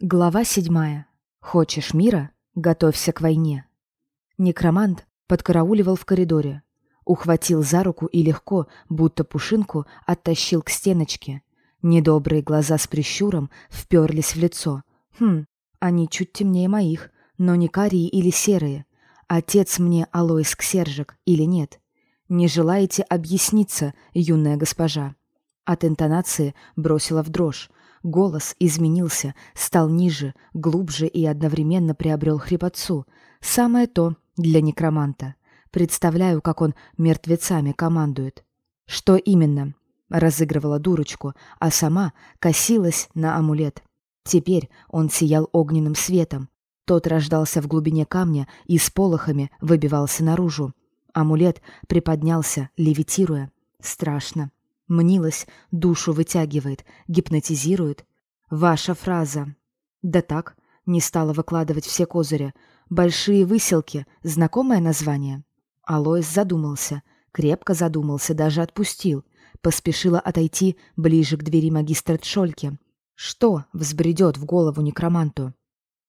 Глава седьмая. Хочешь мира? Готовься к войне. Некромант подкарауливал в коридоре. Ухватил за руку и легко, будто пушинку, оттащил к стеночке. Недобрые глаза с прищуром вперлись в лицо. Хм, они чуть темнее моих, но не карие или серые. Отец мне Алоис Ксержик или нет? Не желаете объясниться, юная госпожа? От интонации бросила в дрожь, Голос изменился, стал ниже, глубже и одновременно приобрел хрипотцу. Самое то для некроманта. Представляю, как он мертвецами командует. Что именно? Разыгрывала дурочку, а сама косилась на амулет. Теперь он сиял огненным светом. Тот рождался в глубине камня и с полохами выбивался наружу. Амулет приподнялся, левитируя. Страшно. Мнилась, душу вытягивает, гипнотизирует. Ваша фраза. Да так, не стала выкладывать все козыри. Большие выселки, знакомое название? Алоис задумался, крепко задумался, даже отпустил. Поспешила отойти ближе к двери магистра Тшольки. Что взбредет в голову некроманту?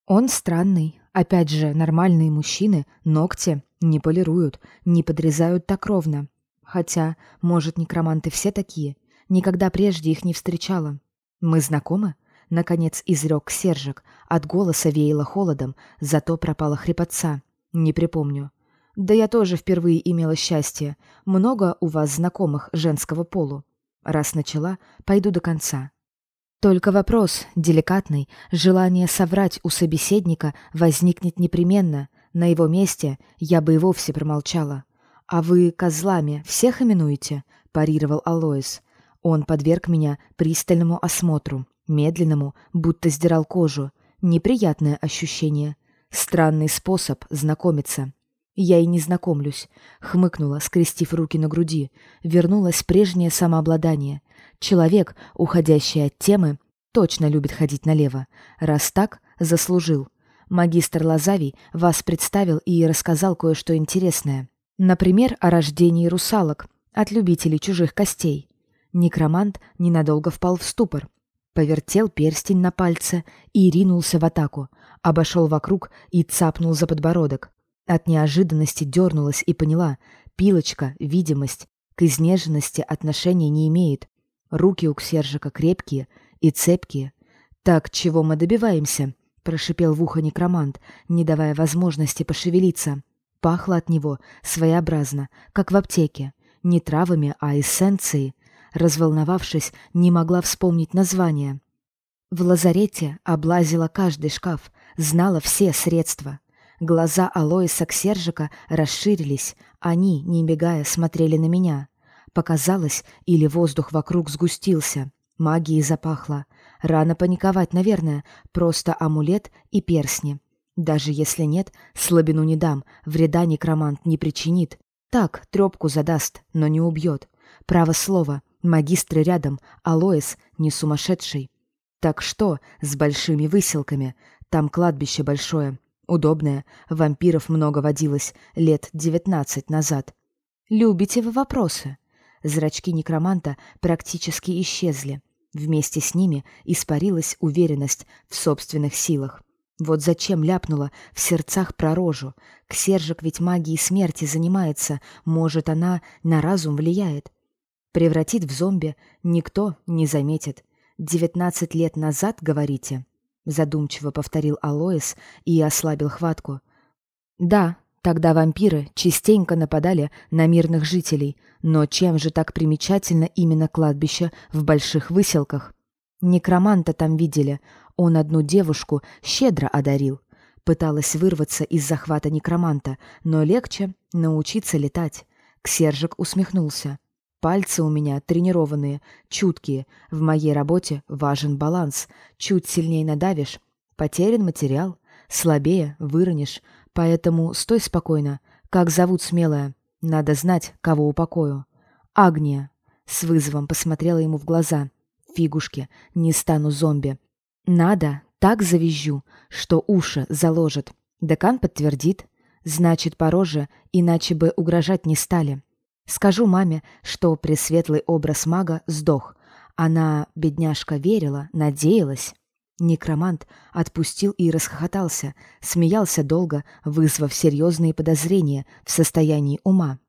Он странный. Опять же, нормальные мужчины ногти не полируют, не подрезают так ровно. Хотя, может, некроманты все такие. Никогда прежде их не встречала. Мы знакомы? Наконец изрек Сержик. От голоса веяло холодом, зато пропала хрипотца. Не припомню. Да я тоже впервые имела счастье. Много у вас знакомых женского полу. Раз начала, пойду до конца. Только вопрос, деликатный, желание соврать у собеседника возникнет непременно. На его месте я бы и вовсе промолчала. «А вы козлами всех именуете?» – парировал Алоис. Он подверг меня пристальному осмотру, медленному, будто сдирал кожу. Неприятное ощущение. Странный способ знакомиться. Я и не знакомлюсь. Хмыкнула, скрестив руки на груди. Вернулось прежнее самообладание. Человек, уходящий от темы, точно любит ходить налево. Раз так, заслужил. Магистр Лазавий вас представил и рассказал кое-что интересное. Например, о рождении русалок от любителей чужих костей. Некромант ненадолго впал в ступор, повертел перстень на пальце и ринулся в атаку, обошел вокруг и цапнул за подбородок. От неожиданности дернулась и поняла, пилочка, видимость, к изнеженности отношения не имеет. Руки у Ксержика крепкие и цепкие. «Так, чего мы добиваемся?» — прошипел в ухо некромант, не давая возможности пошевелиться. Пахло от него своеобразно, как в аптеке. Не травами, а эссенцией. Разволновавшись, не могла вспомнить название. В лазарете облазила каждый шкаф, знала все средства. Глаза Алоиса Ксержика расширились, они, не бегая, смотрели на меня. Показалось, или воздух вокруг сгустился, магией запахло. Рано паниковать, наверное, просто амулет и персни. Даже если нет, слабину не дам, вреда некромант не причинит. Так, трепку задаст, но не убьет. Право слово, магистры рядом, Алоис не сумасшедший. Так что с большими выселками? Там кладбище большое, удобное, вампиров много водилось лет девятнадцать назад. Любите вы вопросы? Зрачки некроманта практически исчезли. Вместе с ними испарилась уверенность в собственных силах. Вот зачем ляпнула в сердцах про рожу. Ксержик ведь магией смерти занимается, может, она на разум влияет. Превратит в зомби, никто не заметит. «Девятнадцать лет назад, говорите?» Задумчиво повторил Алоис и ослабил хватку. «Да, тогда вампиры частенько нападали на мирных жителей, но чем же так примечательно именно кладбище в больших выселках? Некроманта там видели, он одну девушку щедро одарил. Пыталась вырваться из захвата некроманта, но легче научиться летать. Ксержик усмехнулся. Пальцы у меня тренированные, чуткие. В моей работе важен баланс. Чуть сильнее надавишь — потерян материал. Слабее — выронишь. Поэтому стой спокойно. Как зовут смелая? Надо знать, кого упокою. Агния. С вызовом посмотрела ему в глаза. Фигушки, не стану зомби. Надо, так завизжу, что уши заложит. Декан подтвердит. Значит, по роже, иначе бы угрожать не стали. Скажу маме, что пресветлый образ мага сдох. Она, бедняжка, верила, надеялась. Некромант отпустил и расхохотался, смеялся долго, вызвав серьезные подозрения в состоянии ума.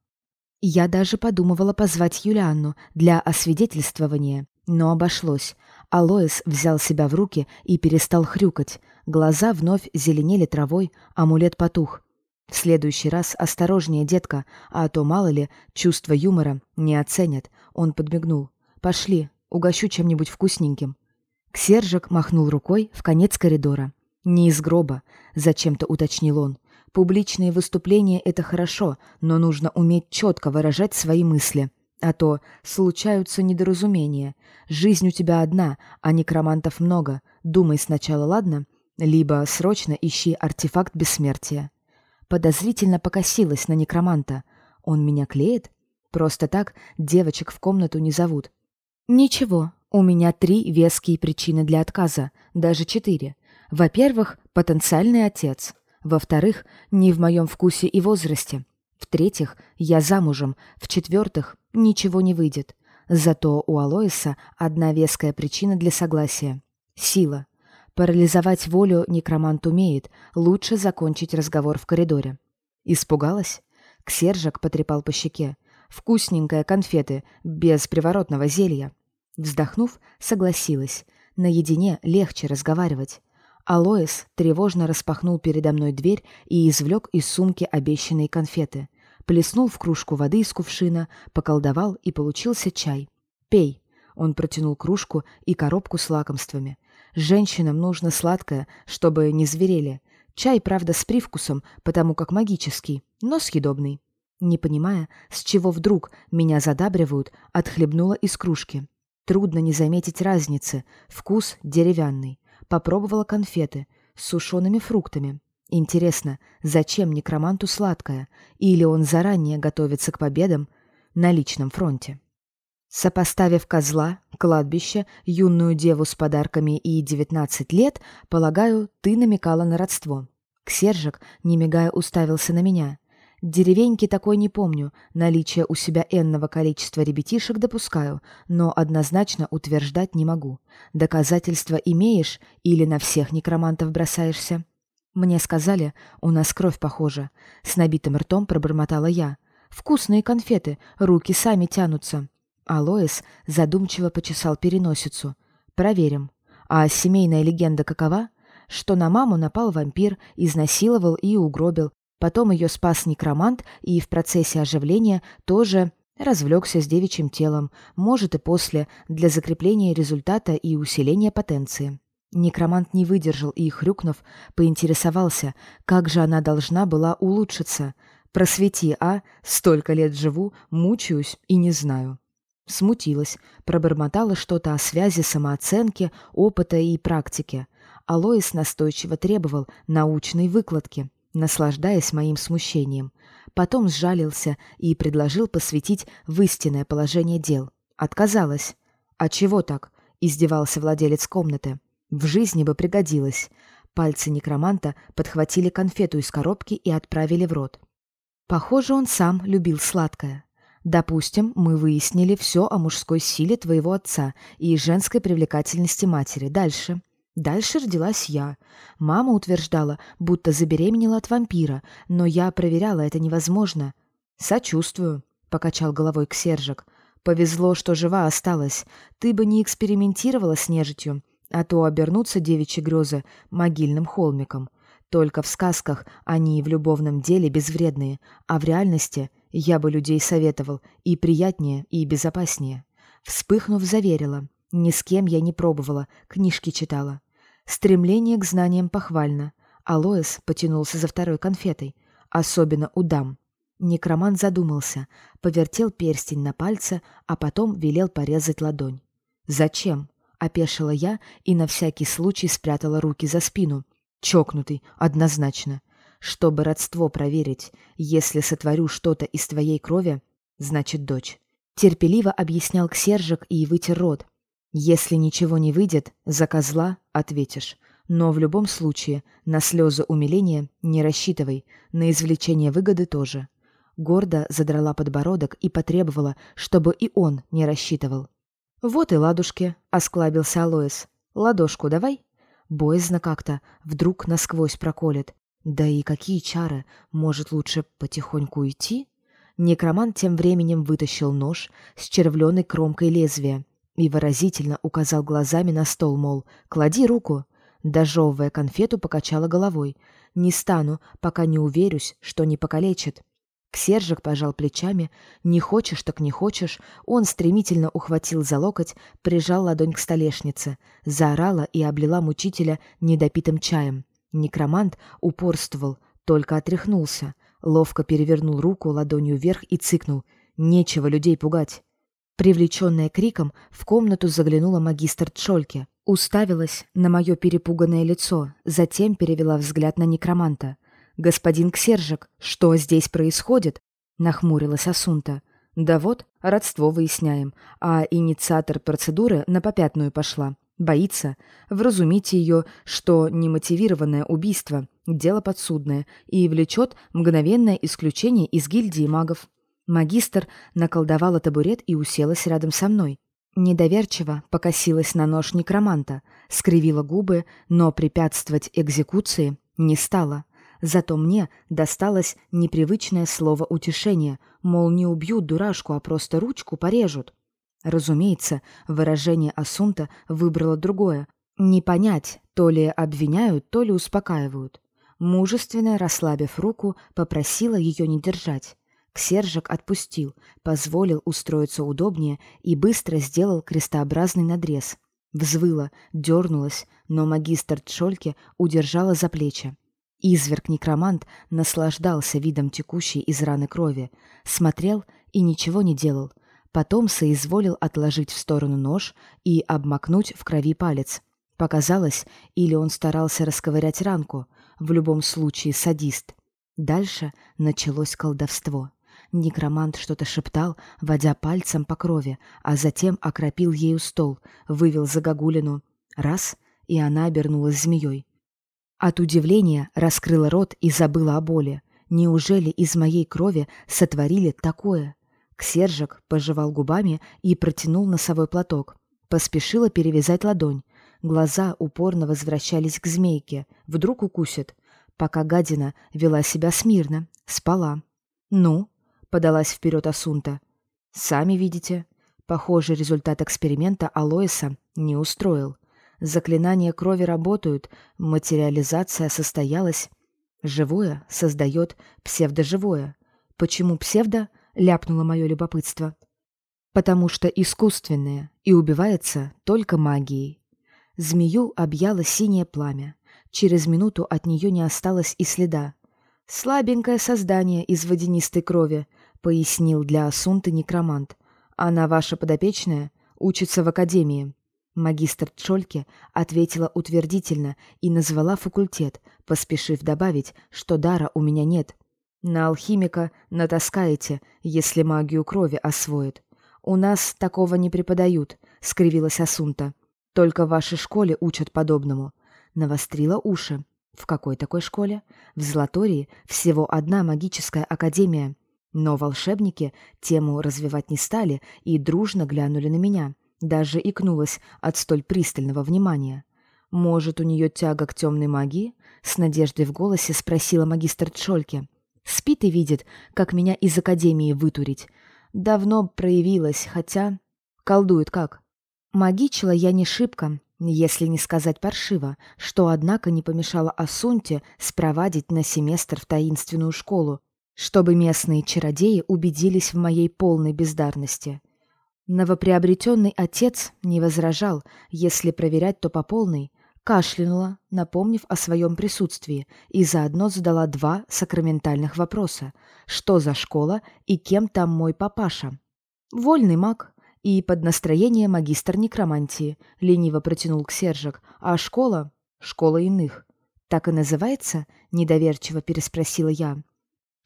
Я даже подумывала позвать Юлианну для освидетельствования, но обошлось. Алоис взял себя в руки и перестал хрюкать. Глаза вновь зеленели травой, амулет потух. В следующий раз осторожнее, детка, а то, мало ли, чувство юмора не оценят. Он подмигнул. «Пошли, угощу чем-нибудь вкусненьким». Ксержик махнул рукой в конец коридора. «Не из гроба», — зачем-то уточнил он. «Публичные выступления — это хорошо, но нужно уметь четко выражать свои мысли. А то случаются недоразумения. Жизнь у тебя одна, а некромантов много. Думай сначала, ладно? Либо срочно ищи артефакт бессмертия». Подозрительно покосилась на некроманта. «Он меня клеит?» Просто так девочек в комнату не зовут. «Ничего, у меня три веские причины для отказа, даже четыре. Во-первых, потенциальный отец. Во-вторых, не в моем вкусе и возрасте. В-третьих, я замужем. В-четвертых, ничего не выйдет. Зато у Алоиса одна веская причина для согласия. Сила. Парализовать волю некромант умеет. Лучше закончить разговор в коридоре. Испугалась? Ксержик потрепал по щеке. Вкусненькая конфеты, без приворотного зелья. Вздохнув, согласилась. Наедине легче разговаривать. Алоис тревожно распахнул передо мной дверь и извлек из сумки обещанные конфеты. Плеснул в кружку воды из кувшина, поколдовал и получился чай. «Пей!» Он протянул кружку и коробку с лакомствами. «Женщинам нужно сладкое, чтобы не зверели. Чай, правда, с привкусом, потому как магический, но съедобный». Не понимая, с чего вдруг меня задабривают, отхлебнула из кружки. Трудно не заметить разницы. Вкус деревянный. Попробовала конфеты с сушеными фруктами. Интересно, зачем некроманту сладкое? Или он заранее готовится к победам на личном фронте? Сопоставив козла, кладбище, юную деву с подарками и девятнадцать лет, полагаю, ты намекала на родство. Ксержик, не мигая, уставился на меня. Деревеньки такой не помню, наличие у себя энного количества ребятишек допускаю, но однозначно утверждать не могу. Доказательства имеешь или на всех некромантов бросаешься? Мне сказали, у нас кровь похожа. С набитым ртом пробормотала я. Вкусные конфеты, руки сами тянутся. Алоис задумчиво почесал переносицу. Проверим. А семейная легенда какова? Что на маму напал вампир, изнасиловал и угробил, Потом ее спас некромант и в процессе оживления тоже развлекся с девичьим телом, может и после, для закрепления результата и усиления потенции. Некромант не выдержал и, хрюкнув, поинтересовался, как же она должна была улучшиться. «Просвети, а? Столько лет живу, мучаюсь и не знаю». Смутилась, пробормотала что-то о связи самооценки, опыта и практики. Алоис настойчиво требовал научной выкладки наслаждаясь моим смущением. Потом сжалился и предложил посвятить в истинное положение дел. Отказалась. «А чего так?» — издевался владелец комнаты. «В жизни бы пригодилось». Пальцы некроманта подхватили конфету из коробки и отправили в рот. Похоже, он сам любил сладкое. Допустим, мы выяснили все о мужской силе твоего отца и женской привлекательности матери. Дальше. Дальше родилась я. Мама утверждала, будто забеременела от вампира, но я проверяла, это невозможно. «Сочувствую», — покачал головой Ксержик. «Повезло, что жива осталась. Ты бы не экспериментировала с нежитью, а то обернуться девичьи грезы могильным холмиком. Только в сказках они в любовном деле безвредные, а в реальности я бы людей советовал и приятнее, и безопаснее». Вспыхнув, заверила. Ни с кем я не пробовала, книжки читала. Стремление к знаниям похвально. Алоэс потянулся за второй конфетой. Особенно у дам. Некроман задумался, повертел перстень на пальце, а потом велел порезать ладонь. «Зачем?» — опешила я и на всякий случай спрятала руки за спину. «Чокнутый, однозначно. Чтобы родство проверить, если сотворю что-то из твоей крови, значит дочь». Терпеливо объяснял Ксержик и вытер рот, если ничего не выйдет, за козла ответишь. Но в любом случае на слезы умиления не рассчитывай, на извлечение выгоды тоже. Гордо задрала подбородок и потребовала, чтобы и он не рассчитывал. «Вот и ладушки», — осклабился Алоис. «Ладошку давай». Боязно как-то, вдруг насквозь проколет. Да и какие чары? Может, лучше потихоньку уйти? Некромант тем временем вытащил нож с червленой кромкой лезвия и выразительно указал глазами на стол, мол, «Клади руку!» Дожевывая конфету, покачала головой. «Не стану, пока не уверюсь, что не покалечит». Ксержик пожал плечами. «Не хочешь, так не хочешь». Он стремительно ухватил за локоть, прижал ладонь к столешнице, заорала и облила мучителя недопитым чаем. Некромант упорствовал, только отряхнулся. Ловко перевернул руку ладонью вверх и цыкнул. «Нечего людей пугать». Привлеченная криком, в комнату заглянула магистр Чольке. Уставилась на мое перепуганное лицо, затем перевела взгляд на некроманта. «Господин Ксержик, что здесь происходит?» — нахмурилась Асунта. «Да вот, родство выясняем, а инициатор процедуры на попятную пошла. Боится. Вразумите ее, что немотивированное убийство — дело подсудное и влечет мгновенное исключение из гильдии магов». Магистр наколдовала табурет и уселась рядом со мной. Недоверчиво покосилась на нож некроманта, скривила губы, но препятствовать экзекуции не стала. Зато мне досталось непривычное слово утешения, мол, не убьют дурашку, а просто ручку порежут. Разумеется, выражение Асунта выбрало другое. Не понять, то ли обвиняют, то ли успокаивают. Мужественно расслабив руку, попросила ее не держать. Ксержик отпустил, позволил устроиться удобнее и быстро сделал крестообразный надрез. Взвыла, дернулась, но магистр Чольке удержала за плечи. Изверг-некромант наслаждался видом текущей из раны крови, смотрел и ничего не делал. Потом соизволил отложить в сторону нож и обмакнуть в крови палец. Показалось, или он старался расковырять ранку, в любом случае садист. Дальше началось колдовство. Некромант что-то шептал, водя пальцем по крови, а затем окропил ею стол, вывел загогулину. Раз — и она обернулась змеей. От удивления раскрыла рот и забыла о боли. Неужели из моей крови сотворили такое? Ксержик пожевал губами и протянул носовой платок. Поспешила перевязать ладонь. Глаза упорно возвращались к змейке. Вдруг укусит. Пока гадина вела себя смирно, спала. «Ну?» — подалась вперед Асунта. «Сами видите. Похоже, результат эксперимента Алоиса не устроил. Заклинания крови работают, материализация состоялась. Живое создает псевдоживое. Почему псевдо? ляпнуло мое любопытство. Потому что искусственное и убивается только магией. Змею объяло синее пламя. Через минуту от нее не осталось и следа. «Слабенькое создание из водянистой крови», — пояснил для Асунты некромант. «Она ваша подопечная, учится в академии». Магистр Чольке ответила утвердительно и назвала факультет, поспешив добавить, что дара у меня нет. «На алхимика натаскаете, если магию крови освоит. У нас такого не преподают», — скривилась Асунта. «Только в вашей школе учат подобному». Навострила уши. В какой такой школе? В Златории всего одна магическая академия. Но волшебники тему развивать не стали и дружно глянули на меня. Даже икнулась от столь пристального внимания. «Может, у нее тяга к темной магии?» С надеждой в голосе спросила магистр Чольке. «Спит и видит, как меня из академии вытурить. Давно проявилась, хотя... Колдует как?» Магичила я не шибко, если не сказать паршиво, что, однако, не помешало Асунте спровадить на семестр в таинственную школу, чтобы местные чародеи убедились в моей полной бездарности. Новоприобретенный отец не возражал, если проверять, то по полной, кашлянула, напомнив о своем присутствии, и заодно задала два сакраментальных вопроса. Что за школа и кем там мой папаша? Вольный маг, и под настроение магистр некромантии, лениво протянул к Сержик. А школа? Школа иных. Так и называется? Недоверчиво переспросила я.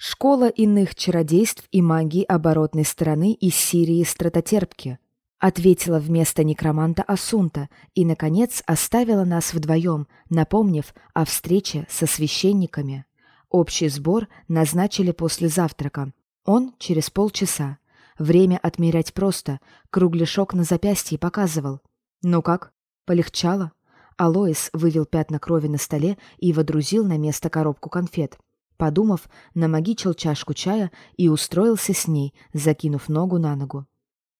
Школа иных чародейств и магии оборотной стороны из Сирии Стратотерпки. Ответила вместо некроманта Асунта и, наконец, оставила нас вдвоем, напомнив о встрече со священниками. Общий сбор назначили после завтрака. Он через полчаса. Время отмерять просто. Кругляшок на запястье показывал. Ну как? Полегчало? Алоис вывел пятна крови на столе и водрузил на место коробку конфет. Подумав, намагичил чашку чая и устроился с ней, закинув ногу на ногу.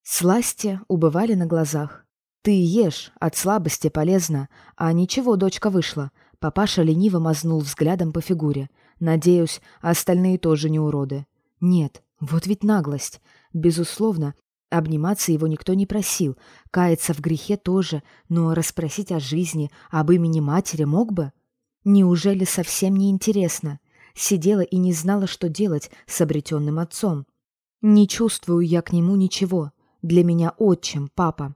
Сласти убывали на глазах. «Ты ешь, от слабости полезно. А ничего, дочка вышла». Папаша лениво мазнул взглядом по фигуре. «Надеюсь, остальные тоже не уроды». «Нет, вот ведь наглость. Безусловно, обниматься его никто не просил, каяться в грехе тоже, но расспросить о жизни, об имени матери мог бы? Неужели совсем не интересно? Сидела и не знала, что делать с обретенным отцом. Не чувствую я к нему ничего. Для меня отчим, папа.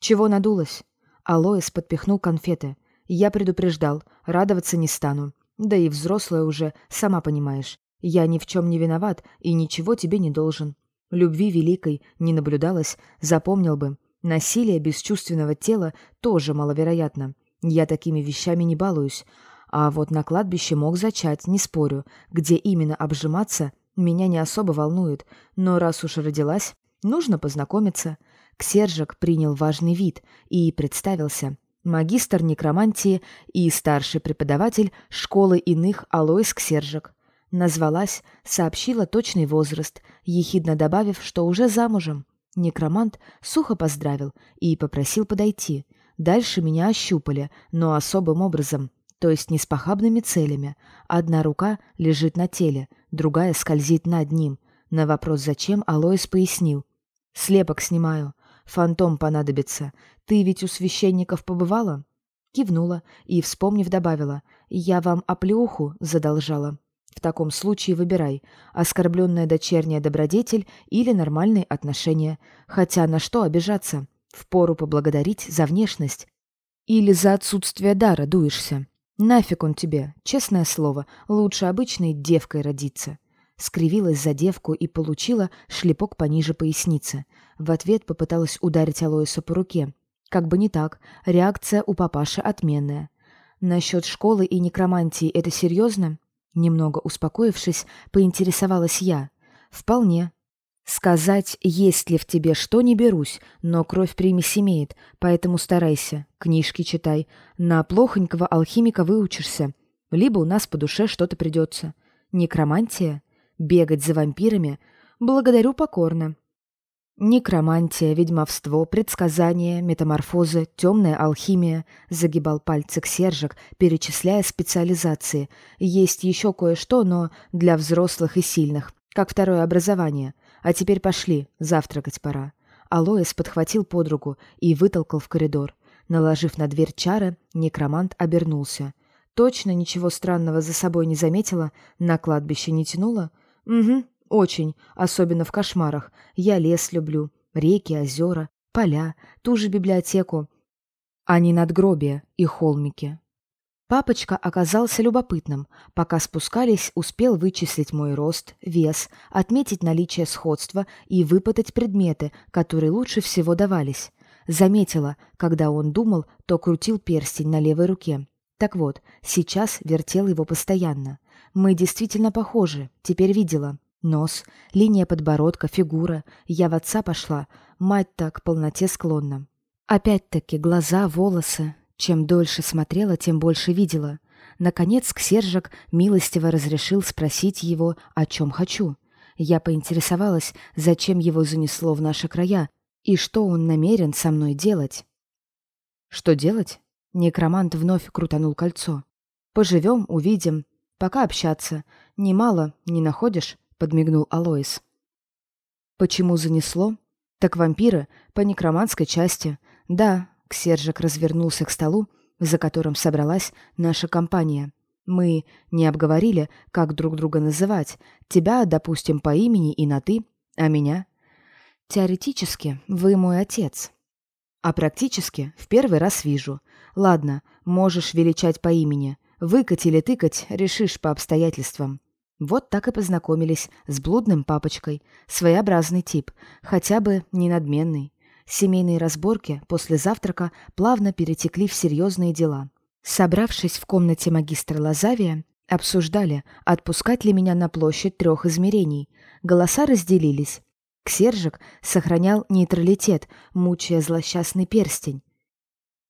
«Чего надулась?» Алоис подпихнул конфеты. «Я предупреждал, радоваться не стану. Да и взрослая уже, сама понимаешь. Я ни в чем не виноват и ничего тебе не должен. Любви великой не наблюдалось, запомнил бы. Насилие бесчувственного тела тоже маловероятно. Я такими вещами не балуюсь. А вот на кладбище мог зачать, не спорю. Где именно обжиматься, меня не особо волнует. Но раз уж родилась, нужно познакомиться. Ксержик принял важный вид и представился. Магистр некромантии и старший преподаватель школы иных Алоис Ксержик. Назвалась, сообщила точный возраст, ехидно добавив, что уже замужем. Некромант сухо поздравил и попросил подойти. Дальше меня ощупали, но особым образом, то есть не с похабными целями. Одна рука лежит на теле, другая скользит над ним. На вопрос «зачем?» Алоис пояснил. «Слепок снимаю. Фантом понадобится. Ты ведь у священников побывала?» Кивнула и, вспомнив, добавила. «Я вам оплеуху задолжала. В таком случае выбирай, оскорбленная дочерняя добродетель или нормальные отношения. Хотя на что обижаться? Впору поблагодарить за внешность. Или за отсутствие дара дуешься. Нафиг он тебе, честное слово, лучше обычной девкой родиться скривилась за девку и получила шлепок пониже поясницы. В ответ попыталась ударить Алоиса по руке. Как бы не так, реакция у папаши отменная. Насчет школы и некромантии это серьезно? Немного успокоившись, поинтересовалась я. Вполне. Сказать, есть ли в тебе что, не берусь, но кровь примесь имеет, поэтому старайся, книжки читай. На плохонького алхимика выучишься, либо у нас по душе что-то придется. Некромантия? Бегать за вампирами? Благодарю покорно. Некромантия, ведьмовство, предсказания, метаморфозы, темная алхимия. Загибал пальцы Ксержик, перечисляя специализации. Есть еще кое-что, но для взрослых и сильных, как второе образование. А теперь пошли, завтракать пора. Алоэс подхватил подругу и вытолкал в коридор. Наложив на дверь чары, некромант обернулся. Точно ничего странного за собой не заметила, на кладбище не тянула. «Угу, очень, особенно в кошмарах. Я лес люблю, реки, озера, поля, ту же библиотеку, а не надгробия и холмики». Папочка оказался любопытным. Пока спускались, успел вычислить мой рост, вес, отметить наличие сходства и выпытать предметы, которые лучше всего давались. Заметила, когда он думал, то крутил перстень на левой руке. Так вот, сейчас вертел его постоянно. Мы действительно похожи, теперь видела. Нос, линия подбородка, фигура. Я в отца пошла, мать так к полноте склонна. Опять-таки глаза, волосы. Чем дольше смотрела, тем больше видела. Наконец Ксержик милостиво разрешил спросить его, о чем хочу. Я поинтересовалась, зачем его занесло в наши края и что он намерен со мной делать. «Что делать?» Некромант вновь крутанул кольцо. «Поживем, увидим. Пока общаться. Немало, не находишь?» — подмигнул Алоис. «Почему занесло?» «Так вампиры, по некроманской части. Да», — Ксержик развернулся к столу, за которым собралась наша компания. «Мы не обговорили, как друг друга называть. Тебя, допустим, по имени и на «ты», а меня?» «Теоретически вы мой отец», а практически в первый раз вижу. Ладно, можешь величать по имени. Выкать или тыкать решишь по обстоятельствам. Вот так и познакомились с блудным папочкой. Своеобразный тип, хотя бы не надменный. Семейные разборки после завтрака плавно перетекли в серьезные дела. Собравшись в комнате магистра Лазавия, обсуждали, отпускать ли меня на площадь трех измерений. Голоса разделились. Ксержик сохранял нейтралитет, мучая злосчастный перстень.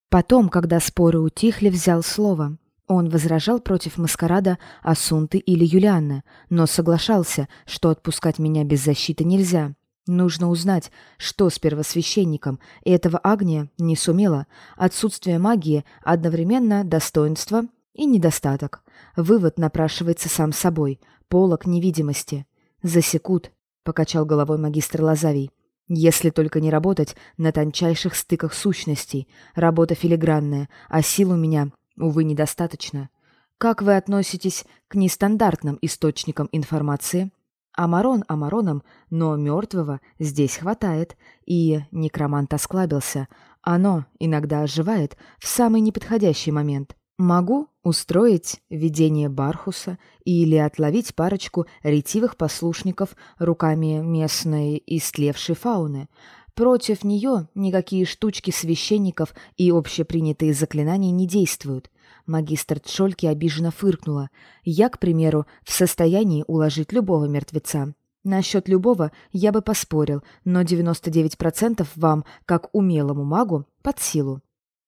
Потом, когда споры утихли, взял слово. Он возражал против маскарада Асунты или Юлианны, но соглашался, что отпускать меня без защиты нельзя. Нужно узнать, что с первосвященником, и этого Агния не сумела. Отсутствие магии одновременно достоинство и недостаток. Вывод напрашивается сам собой. Полок невидимости. «Засекут», — покачал головой магистр Лазавий. «Если только не работать на тончайших стыках сущностей. Работа филигранная, а сил у меня Увы, недостаточно. Как вы относитесь к нестандартным источникам информации? Амарон Амароном, но мертвого здесь хватает. И некромант осклабился. Оно иногда оживает в самый неподходящий момент. Могу устроить видение Бархуса или отловить парочку ретивых послушников руками местной истлевшей фауны. Против нее никакие штучки священников и общепринятые заклинания не действуют. Магистр Тшольки обиженно фыркнула. Я, к примеру, в состоянии уложить любого мертвеца. Насчет любого я бы поспорил, но 99% вам, как умелому магу, под силу.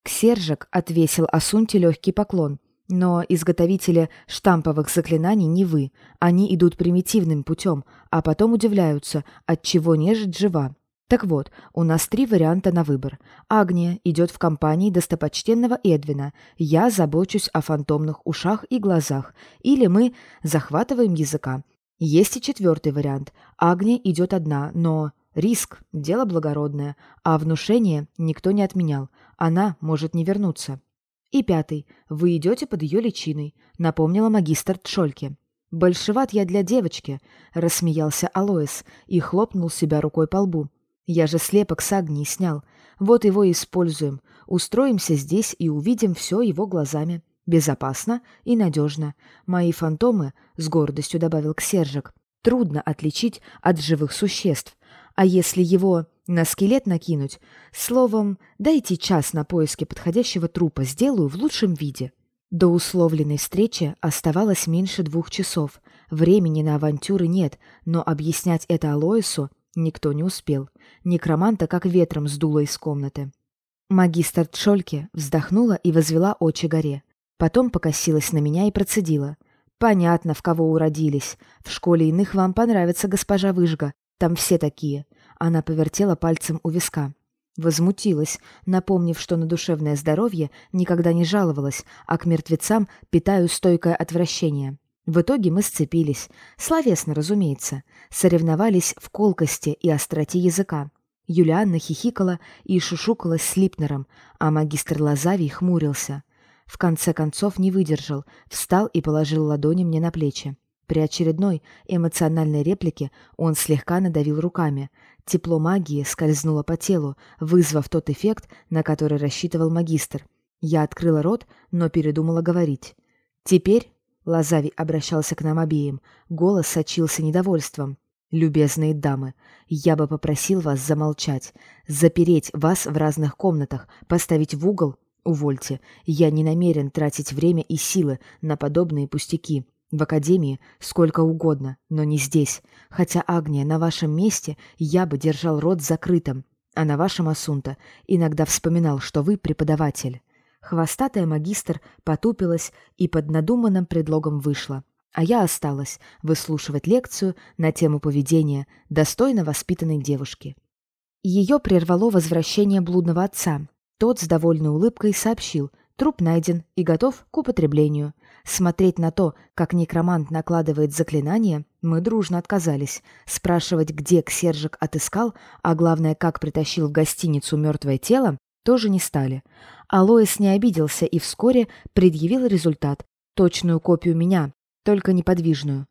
Ксержик отвесил Асунте легкий поклон. Но изготовители штамповых заклинаний не вы. Они идут примитивным путем, а потом удивляются, от чего нежить жива. Так вот, у нас три варианта на выбор. Агния идет в компании достопочтенного Эдвина. Я забочусь о фантомных ушах и глазах. Или мы захватываем языка. Есть и четвертый вариант. Агния идет одна, но риск – дело благородное, а внушение никто не отменял. Она может не вернуться. И пятый. Вы идете под ее личиной, напомнила магистр Тшольке. «Большеват я для девочки», — рассмеялся Алоис и хлопнул себя рукой по лбу. Я же слепок с Агнии снял. Вот его используем. Устроимся здесь и увидим все его глазами. Безопасно и надежно. Мои фантомы, с гордостью добавил Ксержик, трудно отличить от живых существ. А если его на скелет накинуть, словом, дайте час на поиски подходящего трупа, сделаю в лучшем виде. До условленной встречи оставалось меньше двух часов. Времени на авантюры нет, но объяснять это Алоису Никто не успел. Некроманта как ветром сдуло из комнаты. Магистр Тшольке вздохнула и возвела очи горе. Потом покосилась на меня и процедила. «Понятно, в кого уродились. В школе иных вам понравится госпожа Выжга. Там все такие». Она повертела пальцем у виска. Возмутилась, напомнив, что на душевное здоровье никогда не жаловалась, а к мертвецам питаю стойкое отвращение. В итоге мы сцепились. Словесно, разумеется. Соревновались в колкости и остроте языка. Юлианна хихикала и шушукалась с Липнером, а магистр Лазавий хмурился. В конце концов не выдержал, встал и положил ладони мне на плечи. При очередной эмоциональной реплике он слегка надавил руками. Тепло магии скользнуло по телу, вызвав тот эффект, на который рассчитывал магистр. Я открыла рот, но передумала говорить. «Теперь Лазави обращался к нам обеим. Голос сочился недовольством. «Любезные дамы, я бы попросил вас замолчать, запереть вас в разных комнатах, поставить в угол. Увольте, я не намерен тратить время и силы на подобные пустяки. В академии сколько угодно, но не здесь. Хотя, Агния, на вашем месте я бы держал рот закрытым, а на вашем Асунта иногда вспоминал, что вы преподаватель. Хвостатая магистр потупилась и под надуманным предлогом вышла. А я осталась выслушивать лекцию на тему поведения достойно воспитанной девушки. Ее прервало возвращение блудного отца. Тот с довольной улыбкой сообщил, труп найден и готов к употреблению. Смотреть на то, как некромант накладывает заклинания, мы дружно отказались. Спрашивать, где Ксержик отыскал, а главное, как притащил в гостиницу мертвое тело, тоже не стали. Алоис не обиделся и вскоре предъявил результат. Точную копию меня, только неподвижную.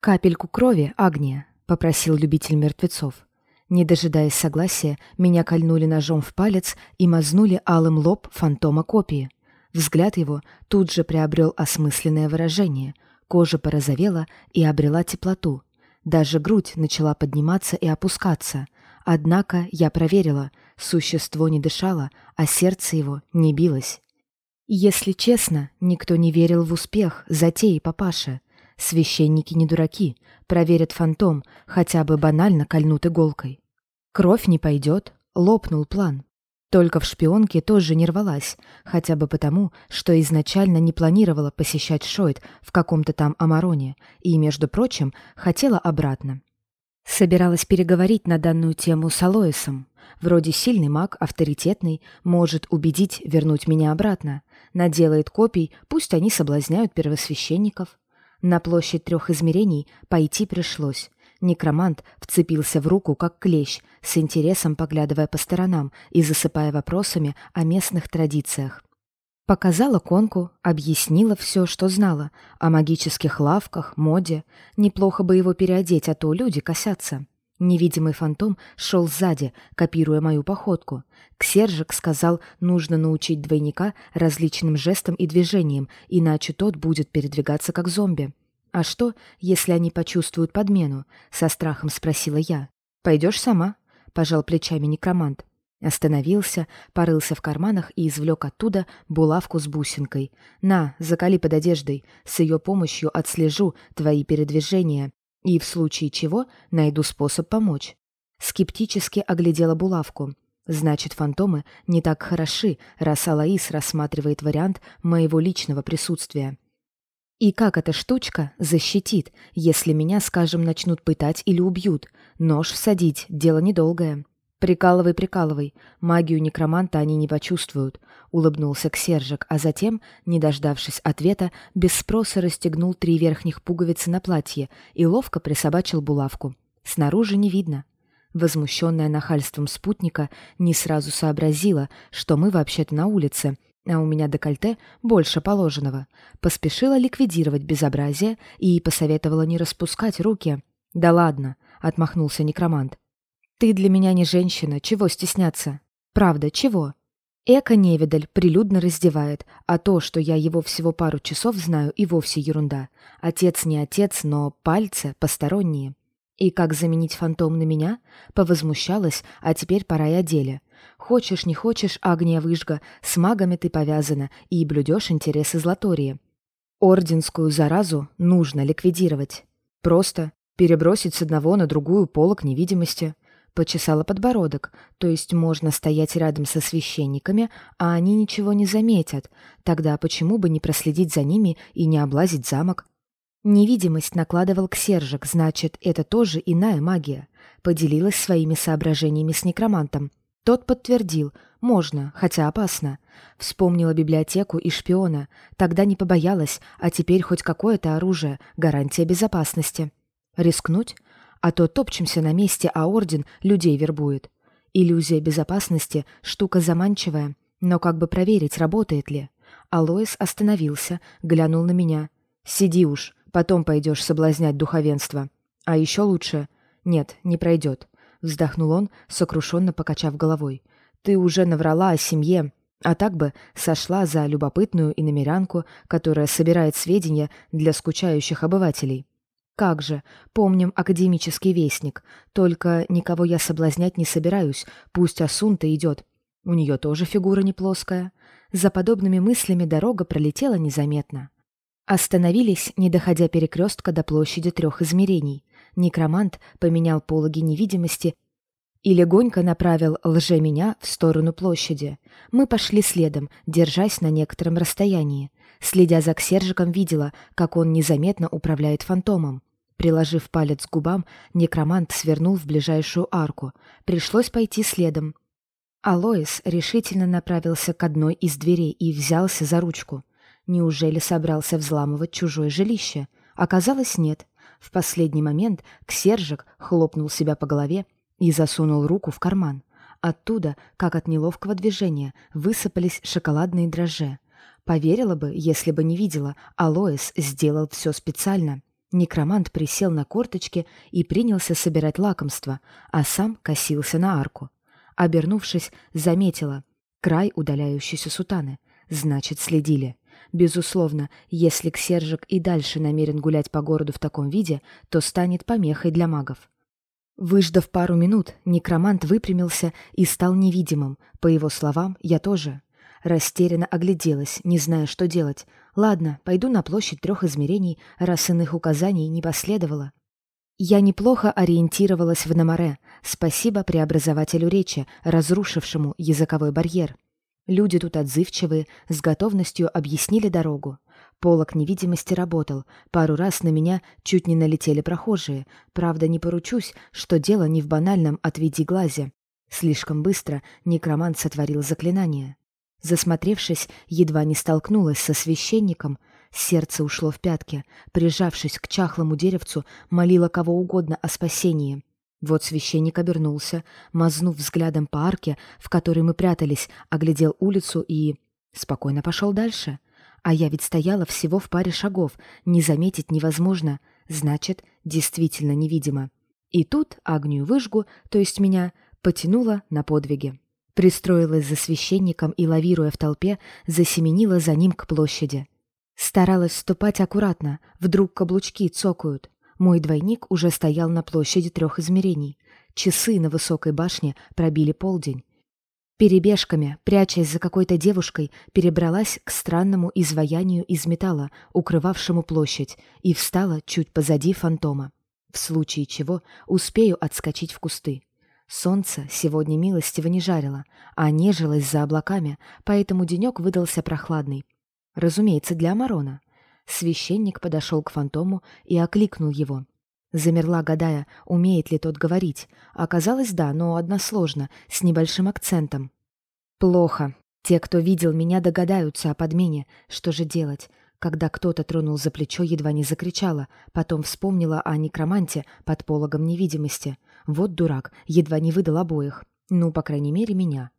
«Капельку крови, Агния», — попросил любитель мертвецов. Не дожидаясь согласия, меня кольнули ножом в палец и мазнули алым лоб фантома копии. Взгляд его тут же приобрел осмысленное выражение. Кожа порозовела и обрела теплоту. Даже грудь начала подниматься и опускаться. Однако я проверила, Существо не дышало, а сердце его не билось. Если честно, никто не верил в успех затеи папаши. Священники не дураки, проверят фантом, хотя бы банально кольнут иголкой. Кровь не пойдет, лопнул план. Только в шпионке тоже не рвалась, хотя бы потому, что изначально не планировала посещать Шойд в каком-то там Амароне и, между прочим, хотела обратно. Собиралась переговорить на данную тему с Алоисом. Вроде сильный маг, авторитетный, может убедить вернуть меня обратно. Наделает копий, пусть они соблазняют первосвященников. На площадь трех измерений пойти пришлось. Некромант вцепился в руку, как клещ, с интересом поглядывая по сторонам и засыпая вопросами о местных традициях. Показала конку, объяснила все, что знала, о магических лавках, моде. Неплохо бы его переодеть, а то люди косятся. Невидимый фантом шел сзади, копируя мою походку. Ксержик сказал, нужно научить двойника различным жестам и движениям, иначе тот будет передвигаться как зомби. «А что, если они почувствуют подмену?» — со страхом спросила я. «Пойдешь сама?» — пожал плечами некромант. Остановился, порылся в карманах и извлек оттуда булавку с бусинкой. «На, закали под одеждой. С ее помощью отслежу твои передвижения. И в случае чего найду способ помочь». Скептически оглядела булавку. Значит, фантомы не так хороши, раз Алаис рассматривает вариант моего личного присутствия. И как эта штучка защитит, если меня, скажем, начнут пытать или убьют? Нож всадить — дело недолгое. «Прикалывай, прикалывай. Магию некроманта они не почувствуют», — улыбнулся Ксержик, а затем, не дождавшись ответа, без спроса расстегнул три верхних пуговицы на платье и ловко присобачил булавку. Снаружи не видно. Возмущенная нахальством спутника не сразу сообразила, что мы вообще-то на улице — а у меня декольте больше положенного. Поспешила ликвидировать безобразие и посоветовала не распускать руки. «Да ладно», — отмахнулся некромант. «Ты для меня не женщина, чего стесняться?» «Правда, чего?» Эко-невидаль прилюдно раздевает, а то, что я его всего пару часов знаю, и вовсе ерунда. Отец не отец, но пальцы посторонние. И как заменить фантом на меня? Повозмущалась, а теперь пора и о деле. Хочешь, не хочешь, Агния Выжга, с магами ты повязана и блюдешь интересы Златории. Орденскую заразу нужно ликвидировать. Просто перебросить с одного на другую полок невидимости. Почесала подбородок, то есть можно стоять рядом со священниками, а они ничего не заметят. Тогда почему бы не проследить за ними и не облазить замок? Невидимость накладывал Ксержик, значит, это тоже иная магия. Поделилась своими соображениями с некромантом. Тот подтвердил, можно, хотя опасно. Вспомнила библиотеку и шпиона. Тогда не побоялась, а теперь хоть какое-то оружие, гарантия безопасности. Рискнуть? А то топчемся на месте, а орден людей вербует. Иллюзия безопасности — штука заманчивая, но как бы проверить, работает ли. Алоис остановился, глянул на меня. «Сиди уж, Потом пойдешь соблазнять духовенство. А еще лучше... Нет, не пройдет. Вздохнул он, сокрушенно покачав головой. Ты уже наврала о семье, а так бы сошла за любопытную иномерянку, которая собирает сведения для скучающих обывателей. Как же, помним академический вестник, только никого я соблазнять не собираюсь, пусть Асунта идет. У нее тоже фигура не плоская. За подобными мыслями дорога пролетела незаметно. Остановились, не доходя перекрестка до площади трех измерений. Некромант поменял пологи невидимости и легонько направил лже-меня в сторону площади. Мы пошли следом, держась на некотором расстоянии. Следя за Ксержиком, видела, как он незаметно управляет фантомом. Приложив палец к губам, некромант свернул в ближайшую арку. Пришлось пойти следом. Алоис решительно направился к одной из дверей и взялся за ручку. Неужели собрался взламывать чужое жилище? Оказалось, нет. В последний момент Ксержик хлопнул себя по голове и засунул руку в карман. Оттуда, как от неловкого движения, высыпались шоколадные дрожжи. Поверила бы, если бы не видела, Алоис сделал все специально. Некромант присел на корточки и принялся собирать лакомство, а сам косился на арку. Обернувшись, заметила край удаляющейся сутаны. Значит, следили. Безусловно, если Ксержик и дальше намерен гулять по городу в таком виде, то станет помехой для магов. Выждав пару минут, некромант выпрямился и стал невидимым. По его словам, я тоже. Растерянно огляделась, не зная, что делать. Ладно, пойду на площадь трех измерений, раз иных указаний не последовало. Я неплохо ориентировалась в Намаре, спасибо преобразователю речи, разрушившему языковой барьер. Люди тут отзывчивые, с готовностью объяснили дорогу. Полок невидимости работал. Пару раз на меня чуть не налетели прохожие. Правда, не поручусь, что дело не в банальном «отведи глазе». Слишком быстро некромант сотворил заклинание. Засмотревшись, едва не столкнулась со священником. Сердце ушло в пятки. Прижавшись к чахлому деревцу, молила кого угодно о спасении. Вот священник обернулся, мазнув взглядом по арке, в которой мы прятались, оглядел улицу и... спокойно пошел дальше. А я ведь стояла всего в паре шагов, не заметить невозможно, значит, действительно невидимо. И тут Агнию выжгу, то есть меня, потянула на подвиги. Пристроилась за священником и, лавируя в толпе, засеменила за ним к площади. Старалась ступать аккуратно, вдруг каблучки цокают. Мой двойник уже стоял на площади трех измерений. Часы на высокой башне пробили полдень. Перебежками, прячась за какой-то девушкой, перебралась к странному изваянию из металла, укрывавшему площадь, и встала чуть позади фантома. В случае чего успею отскочить в кусты. Солнце сегодня милостиво не жарило, а нежилось за облаками, поэтому денек выдался прохладный. Разумеется, для Марона. Священник подошел к фантому и окликнул его. Замерла, гадая, умеет ли тот говорить. Оказалось, да, но односложно, с небольшим акцентом. «Плохо. Те, кто видел меня, догадаются о подмене. Что же делать?» Когда кто-то тронул за плечо, едва не закричала, потом вспомнила о некроманте под пологом невидимости. Вот дурак, едва не выдал обоих. Ну, по крайней мере, меня.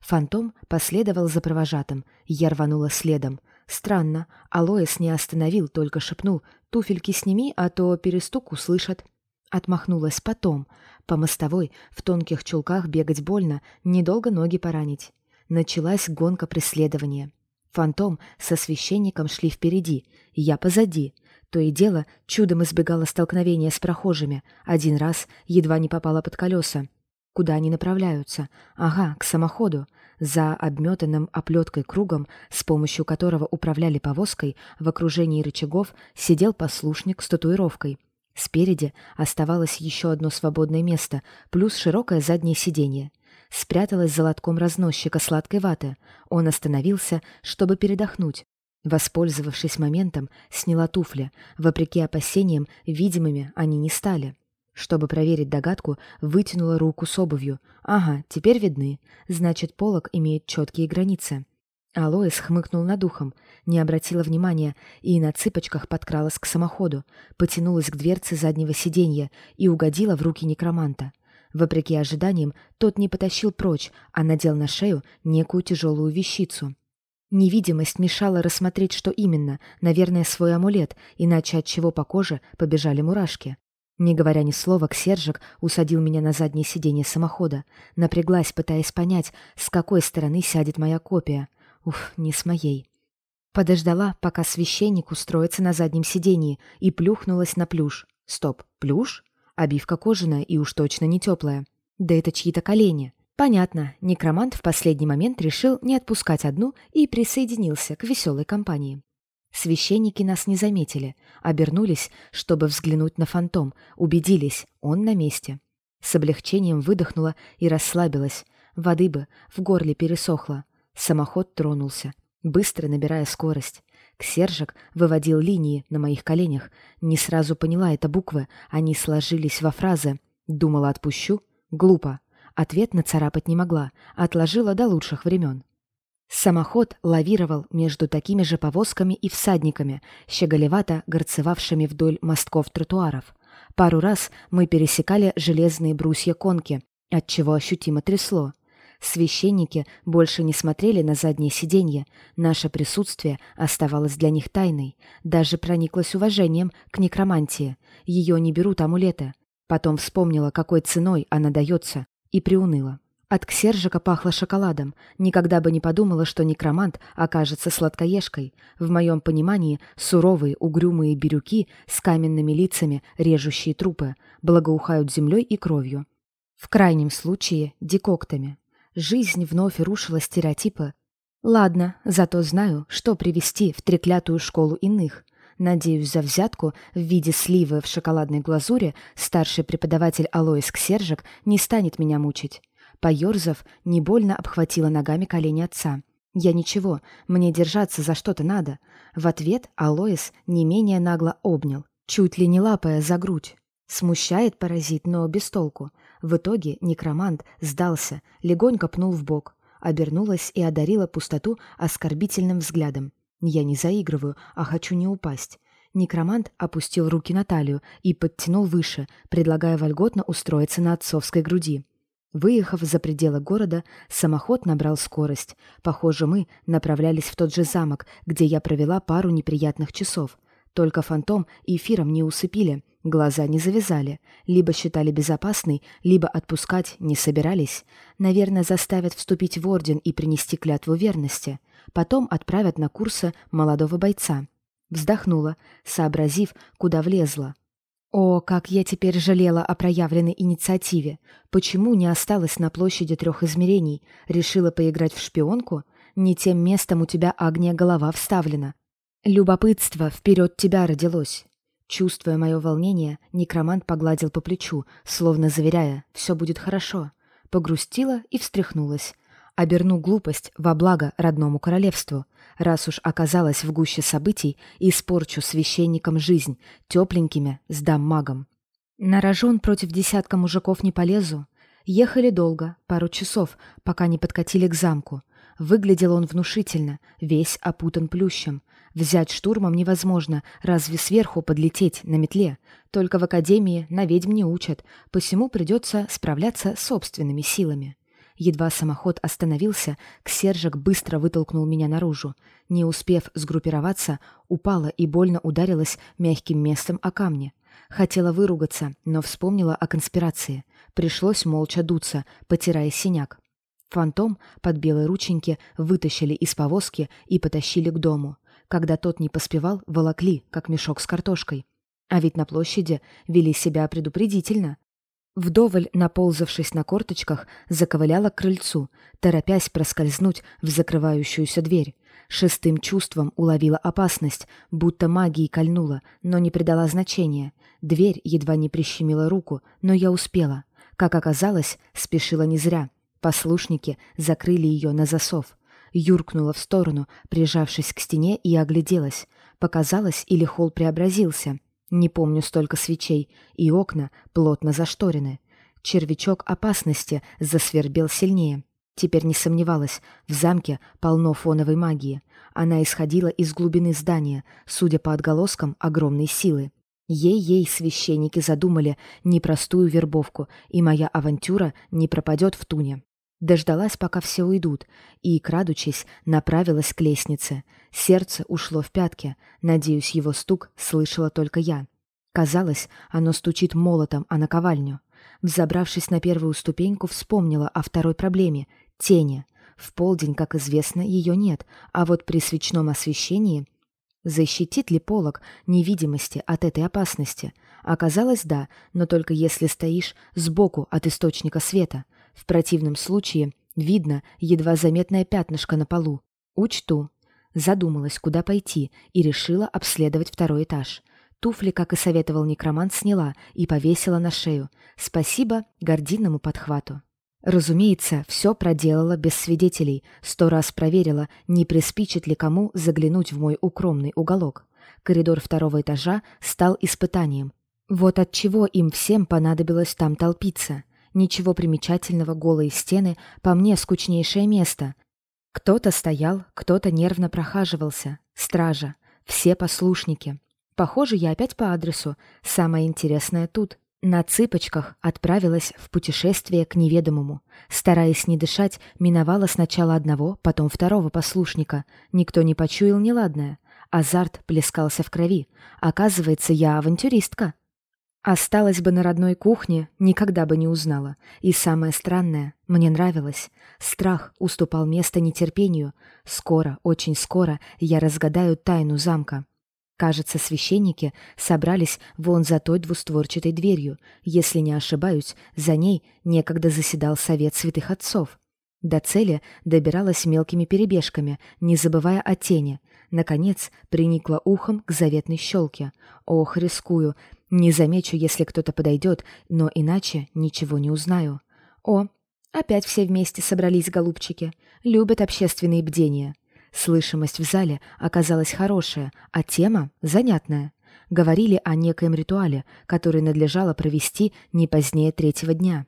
Фантом последовал за провожатым, я рванула следом. Странно, Алоэс не остановил, только шепнул «Туфельки сними, а то перестук услышат». Отмахнулась потом. По мостовой, в тонких чулках бегать больно, недолго ноги поранить. Началась гонка преследования. Фантом со священником шли впереди, я позади. То и дело чудом избегала столкновения с прохожими. Один раз едва не попала под колеса. Куда они направляются? Ага, к самоходу. За обметанным оплеткой кругом, с помощью которого управляли повозкой, в окружении рычагов сидел послушник с татуировкой. Спереди оставалось еще одно свободное место, плюс широкое заднее сиденье. Спряталась за лотком разносчика сладкой ваты. Он остановился, чтобы передохнуть. Воспользовавшись моментом, сняла туфли. Вопреки опасениям, видимыми они не стали. Чтобы проверить догадку, вытянула руку с обувью. Ага, теперь видны. Значит, полок имеет четкие границы. Алоис хмыкнул над ухом, не обратила внимания и на цыпочках подкралась к самоходу, потянулась к дверце заднего сиденья и угодила в руки некроманта. Вопреки ожиданиям, тот не потащил прочь, а надел на шею некую тяжелую вещицу. Невидимость мешала рассмотреть, что именно, наверное, свой амулет, иначе от чего по коже побежали мурашки. Не говоря ни слова, Ксержик усадил меня на заднее сиденье самохода. Напряглась, пытаясь понять, с какой стороны сядет моя копия. Уф, не с моей. Подождала, пока священник устроится на заднем сиденье, и плюхнулась на плюш. Стоп, плюш? Обивка кожаная и уж точно не теплая. Да это чьи-то колени. Понятно, некромант в последний момент решил не отпускать одну и присоединился к веселой компании. Священники нас не заметили, обернулись, чтобы взглянуть на фантом, убедились, он на месте. С облегчением выдохнула и расслабилась. Воды бы, в горле пересохло. Самоход тронулся, быстро набирая скорость. Ксержик выводил линии на моих коленях. Не сразу поняла это буквы, они сложились во фразы. Думала, отпущу? Глупо. Ответ нацарапать не могла, отложила до лучших времен. Самоход лавировал между такими же повозками и всадниками, щеголевато горцевавшими вдоль мостков тротуаров. Пару раз мы пересекали железные брусья конки, отчего ощутимо трясло. Священники больше не смотрели на заднее сиденье, наше присутствие оставалось для них тайной, даже прониклось уважением к некромантии. Ее не берут амулеты. Потом вспомнила, какой ценой она дается, и приуныла. От Ксержика пахло шоколадом. Никогда бы не подумала, что некромант окажется сладкоежкой. В моем понимании суровые, угрюмые бирюки с каменными лицами, режущие трупы, благоухают землей и кровью. В крайнем случае – декоктами. Жизнь вновь рушила стереотипы. Ладно, зато знаю, что привести в треклятую школу иных. Надеюсь, за взятку в виде сливы в шоколадной глазури старший преподаватель Алоис Ксержик не станет меня мучить. Поёрзав, не больно обхватила ногами колени отца. Я ничего, мне держаться за что-то надо. В ответ Алоис не менее нагло обнял, чуть ли не лапая за грудь. Смущает паразит, но без толку. В итоге некромант сдался, легонько пнул в бок, обернулась и одарила пустоту оскорбительным взглядом. Я не заигрываю, а хочу не упасть. Некромант опустил руки на талию и подтянул выше, предлагая вольготно устроиться на отцовской груди. Выехав за пределы города, самоход набрал скорость. Похоже, мы направлялись в тот же замок, где я провела пару неприятных часов. Только фантом и эфиром не усыпили, глаза не завязали. Либо считали безопасной, либо отпускать не собирались. Наверное, заставят вступить в орден и принести клятву верности. Потом отправят на курсы молодого бойца. Вздохнула, сообразив, куда влезла. О, как я теперь жалела о проявленной инициативе. Почему не осталась на площади трех измерений? Решила поиграть в шпионку? Не тем местом у тебя, Агния, голова вставлена. Любопытство вперед тебя родилось. Чувствуя мое волнение, некромант погладил по плечу, словно заверяя, все будет хорошо. Погрустила и встряхнулась. Оберну глупость во благо родному королевству. Раз уж оказалась в гуще событий, испорчу священникам жизнь, тепленькими сдам магам. На рожон против десятка мужиков не полезу. Ехали долго, пару часов, пока не подкатили к замку. Выглядел он внушительно, весь опутан плющем. Взять штурмом невозможно, разве сверху подлететь на метле? Только в академии на ведьм не учат, посему придется справляться собственными силами. Едва самоход остановился, Ксержик быстро вытолкнул меня наружу. Не успев сгруппироваться, упала и больно ударилась мягким местом о камни. Хотела выругаться, но вспомнила о конспирации. Пришлось молча дуться, потирая синяк. Фантом под белые рученьки вытащили из повозки и потащили к дому. Когда тот не поспевал, волокли, как мешок с картошкой. А ведь на площади вели себя предупредительно. Вдоволь, наползавшись на корточках, заковыляла к крыльцу, торопясь проскользнуть в закрывающуюся дверь. Шестым чувством уловила опасность, будто магией кольнула, но не придала значения. Дверь едва не прищемила руку, но я успела. Как оказалось, спешила не зря. Послушники закрыли ее на засов юркнула в сторону, прижавшись к стене и огляделась. Показалось, или холл преобразился. Не помню столько свечей, и окна плотно зашторены. Червячок опасности засвербел сильнее. Теперь не сомневалась, в замке полно фоновой магии. Она исходила из глубины здания, судя по отголоскам огромной силы. Ей-ей священники задумали непростую вербовку, и моя авантюра не пропадет в туне. Дождалась, пока все уйдут, и, крадучись, направилась к лестнице. Сердце ушло в пятки. Надеюсь, его стук слышала только я. Казалось, оно стучит молотом, а наковальню. Взобравшись на первую ступеньку, вспомнила о второй проблеме — тени. В полдень, как известно, ее нет, а вот при свечном освещении... Защитит ли полог невидимости от этой опасности? Оказалось, да, но только если стоишь сбоку от источника света. В противном случае видно едва заметное пятнышко на полу. Учту. Задумалась, куда пойти, и решила обследовать второй этаж. Туфли, как и советовал некромант, сняла и повесила на шею. Спасибо гординному подхвату. Разумеется, все проделала без свидетелей, сто раз проверила, не приспичит ли кому заглянуть в мой укромный уголок. Коридор второго этажа стал испытанием. Вот от чего им всем понадобилось там толпиться. Ничего примечательного, голые стены, по мне скучнейшее место. Кто-то стоял, кто-то нервно прохаживался. Стража. Все послушники. Похоже, я опять по адресу. Самое интересное тут. На цыпочках отправилась в путешествие к неведомому. Стараясь не дышать, миновала сначала одного, потом второго послушника. Никто не почуял неладное. Азарт плескался в крови. Оказывается, я авантюристка. Осталась бы на родной кухне, никогда бы не узнала. И самое странное, мне нравилось. Страх уступал место нетерпению. Скоро, очень скоро я разгадаю тайну замка. Кажется, священники собрались вон за той двустворчатой дверью. Если не ошибаюсь, за ней некогда заседал совет святых отцов. До цели добиралась мелкими перебежками, не забывая о тени. Наконец, приникла ухом к заветной щелке. Ох, рискую. Не замечу, если кто-то подойдет, но иначе ничего не узнаю. О, опять все вместе собрались голубчики. Любят общественные бдения. Слышимость в зале оказалась хорошая, а тема занятная. Говорили о некоем ритуале, который надлежало провести не позднее третьего дня.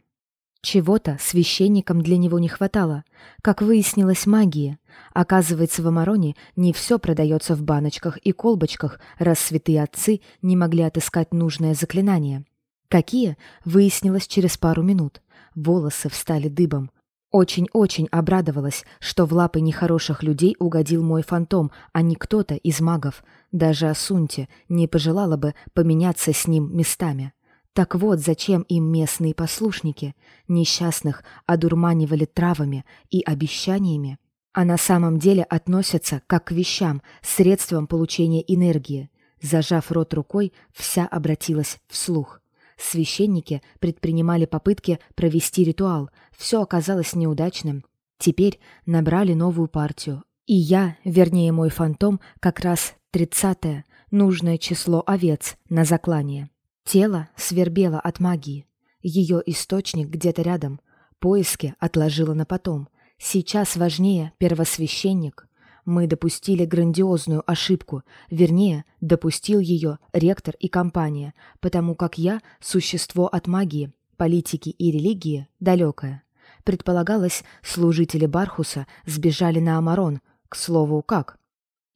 Чего-то священникам для него не хватало. Как выяснилось, магии. Оказывается, в Амароне не все продается в баночках и колбочках, раз святые отцы не могли отыскать нужное заклинание. Какие, выяснилось через пару минут. Волосы встали дыбом. Очень-очень обрадовалась, что в лапы нехороших людей угодил мой фантом, а не кто-то из магов. Даже Асунте не пожелала бы поменяться с ним местами. Так вот, зачем им местные послушники? Несчастных одурманивали травами и обещаниями, а на самом деле относятся как к вещам, средствам получения энергии. Зажав рот рукой, вся обратилась вслух. Священники предпринимали попытки провести ритуал. Все оказалось неудачным. Теперь набрали новую партию. И я, вернее мой фантом, как раз тридцатое, нужное число овец на заклание. Тело свербело от магии. Ее источник где-то рядом. Поиски отложила на потом. Сейчас важнее первосвященник. Мы допустили грандиозную ошибку, вернее, допустил ее ректор и компания, потому как я — существо от магии, политики и религии далекое. Предполагалось, служители Бархуса сбежали на Амарон, к слову, как?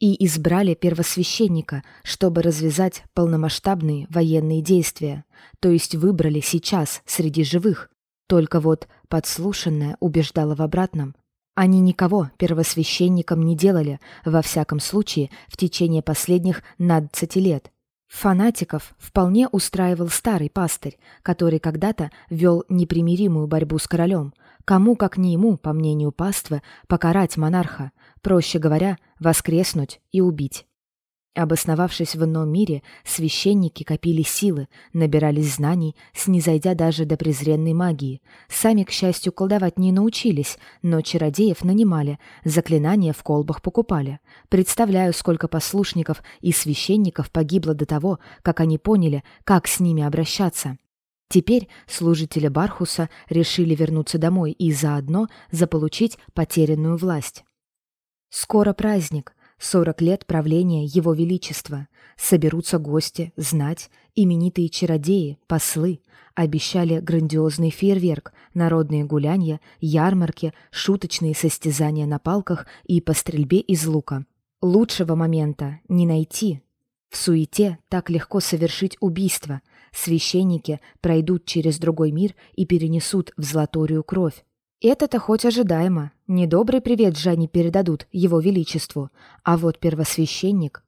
И избрали первосвященника, чтобы развязать полномасштабные военные действия, то есть выбрали сейчас среди живых. Только вот подслушанная убеждала в обратном. Они никого первосвященником не делали, во всяком случае, в течение последних 12 лет. Фанатиков вполне устраивал старый пастырь, который когда-то вел непримиримую борьбу с королем. Кому, как не ему, по мнению паствы, покарать монарха, Проще говоря, воскреснуть и убить. Обосновавшись в ином мире, священники копили силы, набирались знаний, снизойдя даже до презренной магии. Сами, к счастью, колдовать не научились, но чародеев нанимали, заклинания в колбах покупали. Представляю, сколько послушников и священников погибло до того, как они поняли, как с ними обращаться. Теперь служители Бархуса решили вернуться домой и заодно заполучить потерянную власть. Скоро праздник, сорок лет правления Его Величества. Соберутся гости, знать, именитые чародеи, послы. Обещали грандиозный фейерверк, народные гулянья, ярмарки, шуточные состязания на палках и по стрельбе из лука. Лучшего момента не найти. В суете так легко совершить убийство. Священники пройдут через другой мир и перенесут в Златорию кровь. Это-то хоть ожидаемо. Недобрый привет они передадут его величеству. А вот первосвященник...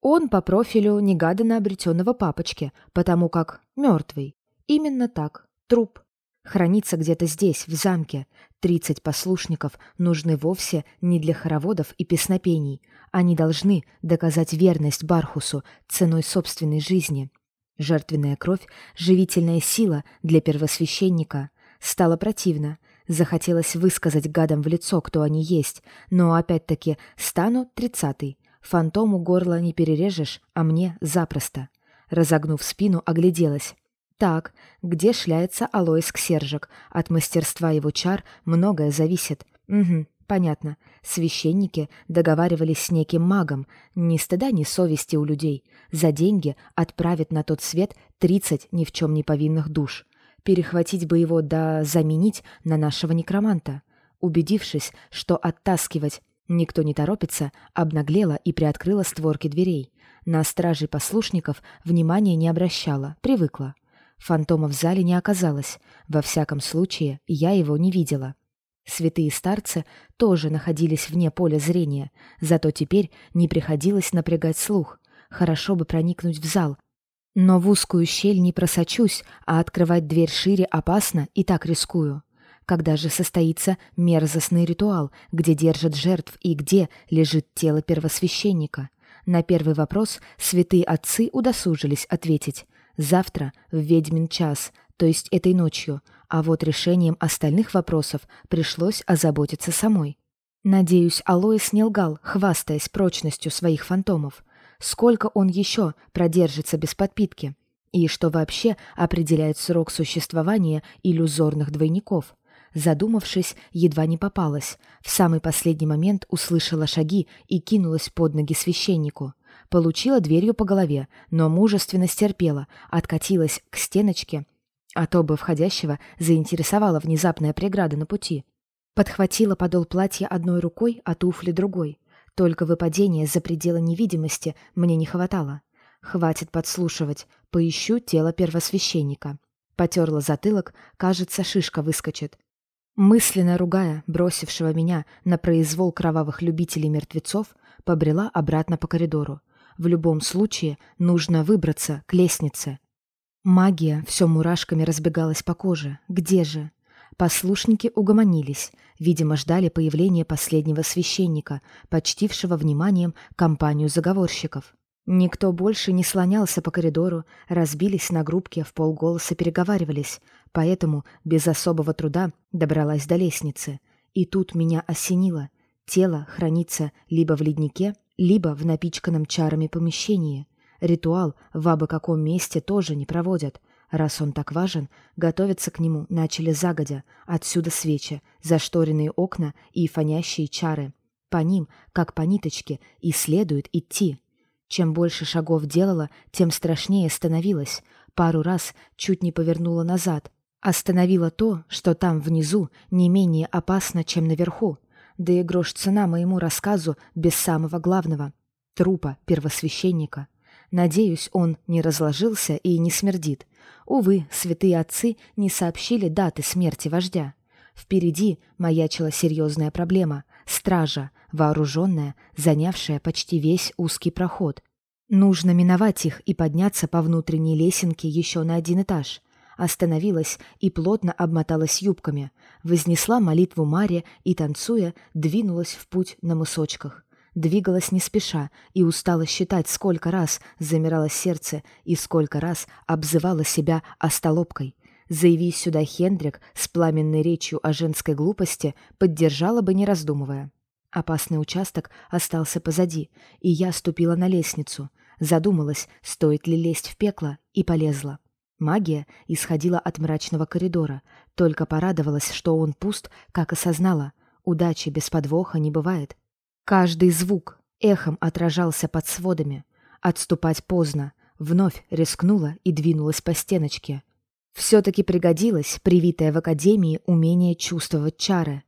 Он по профилю негаданно обретенного папочки, потому как мертвый. Именно так. Труп. Хранится где-то здесь, в замке. Тридцать послушников нужны вовсе не для хороводов и песнопений. Они должны доказать верность Бархусу ценой собственной жизни. Жертвенная кровь — живительная сила для первосвященника. Стало противно. Захотелось высказать гадам в лицо, кто они есть, но опять-таки стану тридцатый. Фантому горло не перережешь, а мне запросто. Разогнув спину, огляделась. Так, где шляется Алоис Ксержик? От мастерства его чар многое зависит. Угу, понятно. Священники договаривались с неким магом. Ни стыда, ни совести у людей. За деньги отправят на тот свет тридцать ни в чем не повинных душ. Перехватить бы его да заменить на нашего некроманта. Убедившись, что оттаскивать никто не торопится, обнаглела и приоткрыла створки дверей. На стражей послушников внимания не обращала, привыкла. Фантома в зале не оказалось. Во всяком случае, я его не видела. Святые старцы тоже находились вне поля зрения, зато теперь не приходилось напрягать слух. Хорошо бы проникнуть в зал, но в узкую щель не просочусь, а открывать дверь шире опасно и так рискую. Когда же состоится мерзостный ритуал, где держат жертв и где лежит тело первосвященника? На первый вопрос святые отцы удосужились ответить. Завтра в ведьмин час, то есть этой ночью, а вот решением остальных вопросов пришлось озаботиться самой. Надеюсь, Алоис не лгал, хвастаясь прочностью своих фантомов. Сколько он еще продержится без подпитки? И что вообще определяет срок существования иллюзорных двойников? Задумавшись, едва не попалась. В самый последний момент услышала шаги и кинулась под ноги священнику. Получила дверью по голове, но мужественно стерпела, откатилась к стеночке, а то бы входящего заинтересовала внезапная преграда на пути. Подхватила подол платья одной рукой, а туфли другой. Только выпадения за пределы невидимости мне не хватало. Хватит подслушивать, поищу тело первосвященника. Потерла затылок, кажется, шишка выскочит. Мысленно ругая бросившего меня на произвол кровавых любителей мертвецов, побрела обратно по коридору. В любом случае нужно выбраться к лестнице. Магия все мурашками разбегалась по коже. Где же? Послушники угомонились, видимо, ждали появления последнего священника, почтившего вниманием компанию заговорщиков. Никто больше не слонялся по коридору, разбились на группки, в полголоса переговаривались, поэтому без особого труда добралась до лестницы. И тут меня осенило. Тело хранится либо в леднике, либо в напичканном чарами помещении. Ритуал в абы каком месте тоже не проводят, Раз он так важен, готовиться к нему начали загодя, отсюда свечи, зашторенные окна и фонящие чары. По ним, как по ниточке, и следует идти. Чем больше шагов делала, тем страшнее становилось. Пару раз чуть не повернула назад. Остановила то, что там внизу не менее опасно, чем наверху. Да и грош цена моему рассказу без самого главного — трупа первосвященника. Надеюсь, он не разложился и не смердит. Увы, святые отцы не сообщили даты смерти вождя. Впереди маячила серьезная проблема — стража, вооруженная, занявшая почти весь узкий проход. Нужно миновать их и подняться по внутренней лесенке еще на один этаж. Остановилась и плотно обмоталась юбками, вознесла молитву Маре и, танцуя, двинулась в путь на мысочках. Двигалась не спеша и устала считать, сколько раз замирало сердце и сколько раз обзывала себя остолопкой. Заявись сюда Хендрик с пламенной речью о женской глупости, поддержала бы, не раздумывая. Опасный участок остался позади, и я ступила на лестницу. Задумалась, стоит ли лезть в пекло, и полезла. Магия исходила от мрачного коридора, только порадовалась, что он пуст, как осознала. Удачи без подвоха не бывает. Каждый звук эхом отражался под сводами. Отступать поздно. Вновь рискнула и двинулась по стеночке. Все-таки пригодилось привитое в академии умение чувствовать чары.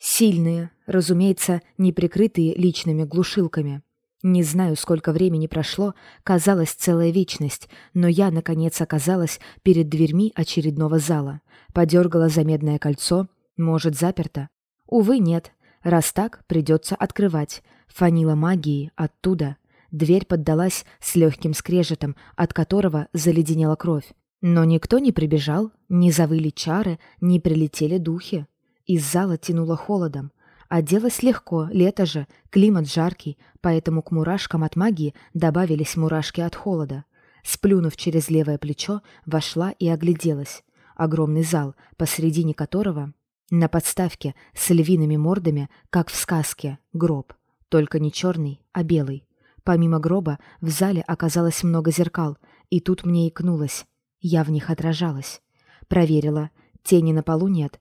Сильные, разумеется, не прикрытые личными глушилками. Не знаю, сколько времени прошло, казалось целая вечность, но я, наконец, оказалась перед дверьми очередного зала. Подергала за медное кольцо. Может, заперто? Увы, нет. Раз так, придется открывать. Фанила магии оттуда. Дверь поддалась с легким скрежетом, от которого заледенела кровь. Но никто не прибежал, не завыли чары, не прилетели духи. Из зала тянуло холодом. Оделась легко, лето же, климат жаркий, поэтому к мурашкам от магии добавились мурашки от холода. Сплюнув через левое плечо, вошла и огляделась. Огромный зал, посредине которого на подставке с львиными мордами, как в сказке, гроб. Только не черный, а белый. Помимо гроба в зале оказалось много зеркал, и тут мне икнулось. Я в них отражалась. Проверила. Тени на полу нет.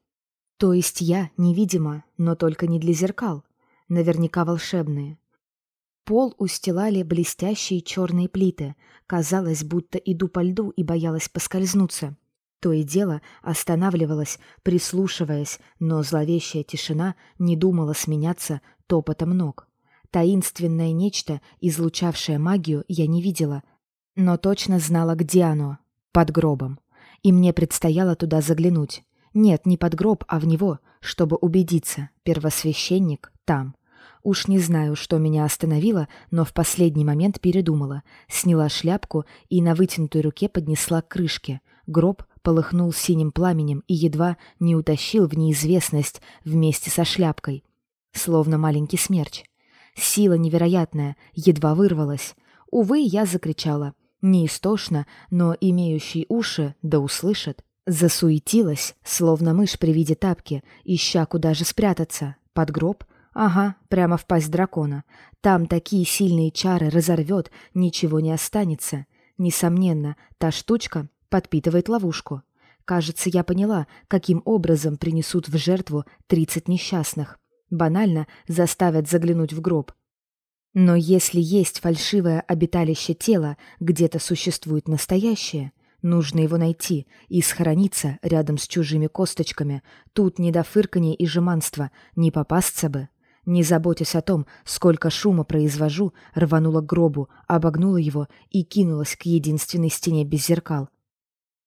То есть я невидима, но только не для зеркал. Наверняка волшебные. Пол устилали блестящие черные плиты. Казалось, будто иду по льду и боялась поскользнуться. То и дело останавливалась, прислушиваясь, но зловещая тишина не думала сменяться топотом ног. Таинственное нечто, излучавшее магию, я не видела, но точно знала, где оно — под гробом. И мне предстояло туда заглянуть. Нет, не под гроб, а в него, чтобы убедиться, первосвященник там. Уж не знаю, что меня остановило, но в последний момент передумала, сняла шляпку и на вытянутой руке поднесла к крышке. Гроб полыхнул синим пламенем и едва не утащил в неизвестность вместе со шляпкой, словно маленький смерч. Сила невероятная, едва вырвалась. Увы, я закричала. Не истошно, но имеющий уши да услышат. Засуетилась, словно мышь при виде тапки, ища куда же спрятаться. Под гроб? Ага, прямо в пасть дракона. Там такие сильные чары разорвет, ничего не останется. Несомненно, та штучка подпитывает ловушку. Кажется, я поняла, каким образом принесут в жертву тридцать несчастных. Банально заставят заглянуть в гроб. Но если есть фальшивое обиталище тела, где-то существует настоящее, нужно его найти и схорониться рядом с чужими косточками. Тут не до фырканья и жеманства, не попасться бы. Не заботясь о том, сколько шума произвожу, рванула к гробу, обогнула его и кинулась к единственной стене без зеркал.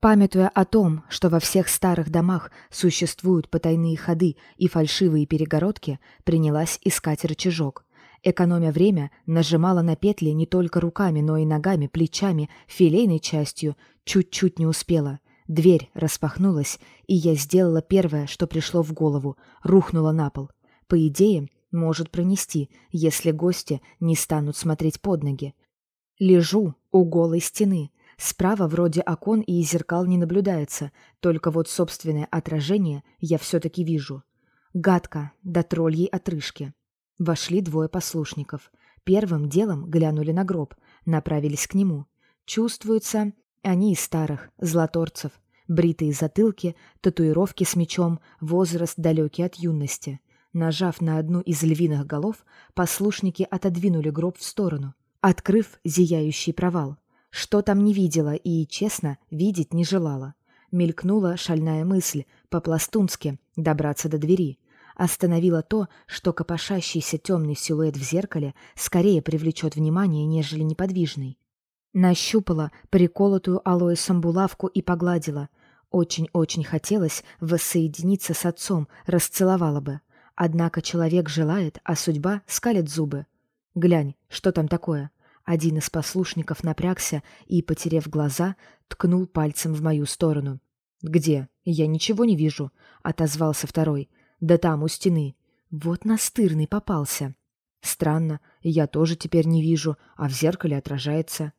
Памятуя о том, что во всех старых домах существуют потайные ходы и фальшивые перегородки, принялась искать рычажок. Экономя время, нажимала на петли не только руками, но и ногами, плечами, филейной частью. Чуть-чуть не успела. Дверь распахнулась, и я сделала первое, что пришло в голову. Рухнула на пол. По идее, может пронести, если гости не станут смотреть под ноги. Лежу у голой стены, Справа вроде окон и зеркал не наблюдается, только вот собственное отражение я все-таки вижу. Гадко, до тролльей отрыжки. Вошли двое послушников. Первым делом глянули на гроб, направились к нему. Чувствуются они из старых, златорцев. Бритые затылки, татуировки с мечом, возраст далекий от юности. Нажав на одну из львиных голов, послушники отодвинули гроб в сторону, открыв зияющий провал. Что там не видела и, честно, видеть не желала. Мелькнула шальная мысль, по-пластунски, добраться до двери. Остановила то, что копошащийся темный силуэт в зеркале скорее привлечет внимание, нежели неподвижный. Нащупала приколотую алоэсом булавку и погладила. Очень-очень хотелось воссоединиться с отцом, расцеловала бы. Однако человек желает, а судьба скалит зубы. Глянь, что там такое? Один из послушников напрягся и, потерев глаза, ткнул пальцем в мою сторону. «Где? Я ничего не вижу», — отозвался второй. «Да там, у стены. Вот настырный попался». «Странно, я тоже теперь не вижу, а в зеркале отражается».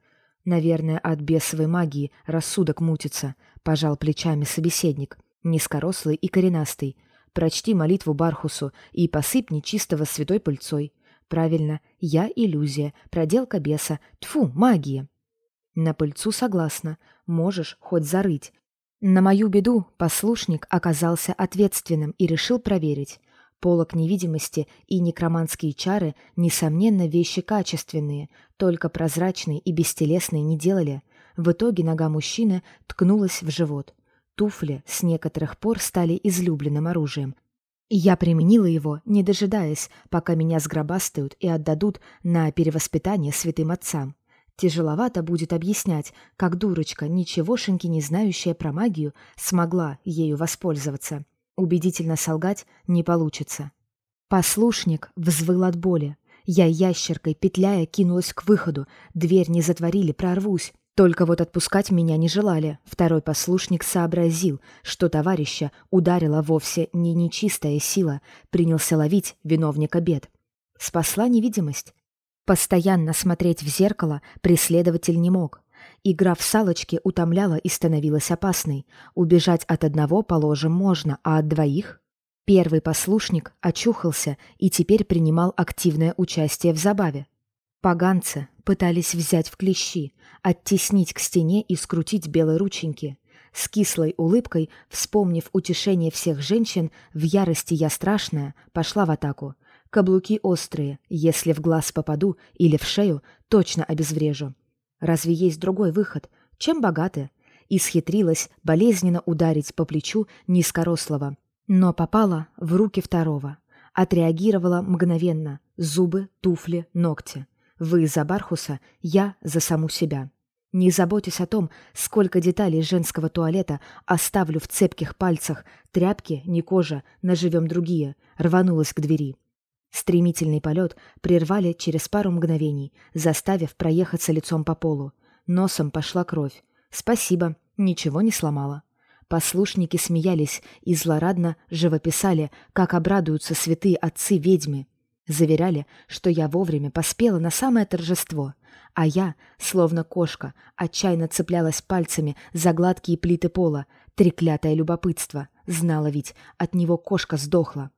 «Наверное, от бесовой магии рассудок мутится», — пожал плечами собеседник, низкорослый и коренастый. «Прочти молитву Бархусу и посыпь нечистого святой пыльцой. Правильно, я иллюзия, проделка беса, тьфу, магия. На пыльцу согласна, можешь хоть зарыть. На мою беду послушник оказался ответственным и решил проверить. Полок невидимости и некроманские чары, несомненно, вещи качественные, только прозрачные и бестелесные не делали. В итоге нога мужчины ткнулась в живот. Туфли с некоторых пор стали излюбленным оружием, я применила его, не дожидаясь, пока меня сгробастают и отдадут на перевоспитание святым отцам. Тяжеловато будет объяснять, как дурочка, ничегошеньки не знающая про магию, смогла ею воспользоваться. Убедительно солгать не получится. Послушник взвыл от боли. Я ящеркой, петляя, кинулась к выходу. Дверь не затворили, прорвусь. Только вот отпускать меня не желали. Второй послушник сообразил, что товарища ударила вовсе не нечистая сила, принялся ловить виновника бед. Спасла невидимость. Постоянно смотреть в зеркало преследователь не мог. Игра в салочки утомляла и становилась опасной. Убежать от одного, положим, можно, а от двоих? Первый послушник очухался и теперь принимал активное участие в забаве. Поганцы пытались взять в клещи, оттеснить к стене и скрутить белой рученьки. С кислой улыбкой, вспомнив утешение всех женщин, в ярости я страшная, пошла в атаку. Каблуки острые, если в глаз попаду или в шею, точно обезврежу. Разве есть другой выход? Чем богаты? И схитрилась болезненно ударить по плечу низкорослого, но попала в руки второго. Отреагировала мгновенно. Зубы, туфли, ногти. Вы за Бархуса, я за саму себя. Не заботьтесь о том, сколько деталей женского туалета оставлю в цепких пальцах. Тряпки, не кожа, наживем другие. Рванулась к двери. Стремительный полет прервали через пару мгновений, заставив проехаться лицом по полу. Носом пошла кровь. Спасибо, ничего не сломала. Послушники смеялись и злорадно живописали, как обрадуются святые отцы-ведьмы, Заверяли, что я вовремя поспела на самое торжество, а я, словно кошка, отчаянно цеплялась пальцами за гладкие плиты пола, треклятое любопытство. Знала ведь, от него кошка сдохла.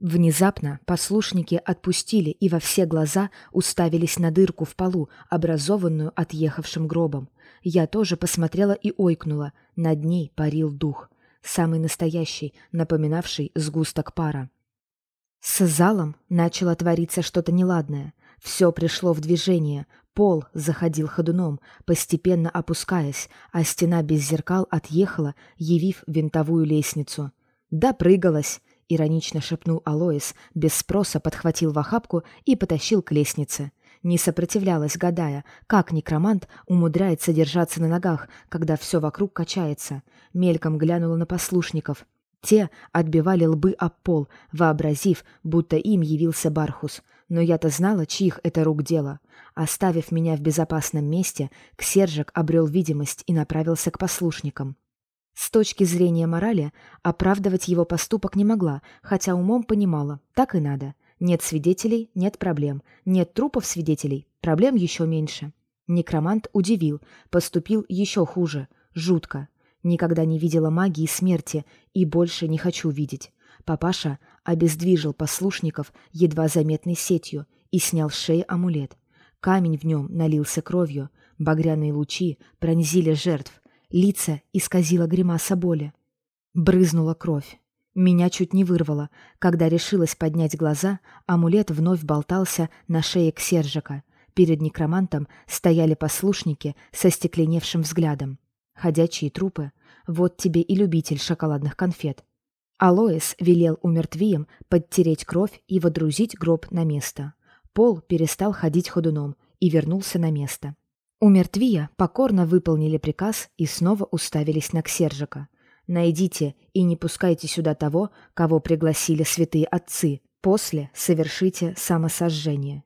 Внезапно послушники отпустили и во все глаза уставились на дырку в полу, образованную отъехавшим гробом. Я тоже посмотрела и ойкнула. Над ней парил дух. Самый настоящий, напоминавший сгусток пара. С залом начало твориться что-то неладное. Все пришло в движение. Пол заходил ходуном, постепенно опускаясь, а стена без зеркал отъехала, явив винтовую лестницу. «Допрыгалась!» Иронично шепнул Алоис, без спроса подхватил в охапку и потащил к лестнице. Не сопротивлялась, гадая, как некромант умудряется держаться на ногах, когда все вокруг качается. Мельком глянула на послушников. Те отбивали лбы об пол, вообразив, будто им явился Бархус. Но я-то знала, чьих это рук дело. Оставив меня в безопасном месте, Ксержик обрел видимость и направился к послушникам. С точки зрения морали, оправдывать его поступок не могла, хотя умом понимала, так и надо. Нет свидетелей – нет проблем. Нет трупов свидетелей – проблем еще меньше. Некромант удивил, поступил еще хуже, жутко. Никогда не видела магии смерти и больше не хочу видеть. Папаша обездвижил послушников едва заметной сетью и снял с шеи амулет. Камень в нем налился кровью, багряные лучи пронзили жертв, Лица исказила гримаса боли. Брызнула кровь. Меня чуть не вырвало. Когда решилась поднять глаза, амулет вновь болтался на шее Ксержика. Перед некромантом стояли послушники со стекленевшим взглядом. Ходячие трупы. Вот тебе и любитель шоколадных конфет. Алоис велел умертвием подтереть кровь и водрузить гроб на место. Пол перестал ходить ходуном и вернулся на место. У мертвия покорно выполнили приказ и снова уставились на Ксержика. «Найдите и не пускайте сюда того, кого пригласили святые отцы. После совершите самосожжение».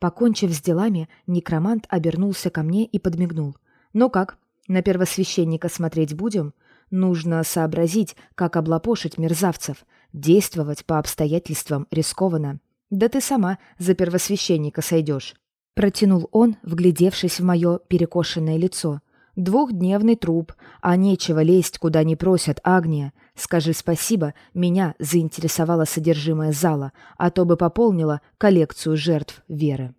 Покончив с делами, некромант обернулся ко мне и подмигнул. «Ну как, на первосвященника смотреть будем? Нужно сообразить, как облапошить мерзавцев. Действовать по обстоятельствам рискованно. Да ты сама за первосвященника сойдешь. Протянул он, вглядевшись в мое перекошенное лицо. «Двухдневный труп, а нечего лезть, куда не просят, Агния. Скажи спасибо, меня заинтересовало содержимое зала, а то бы пополнила коллекцию жертв Веры».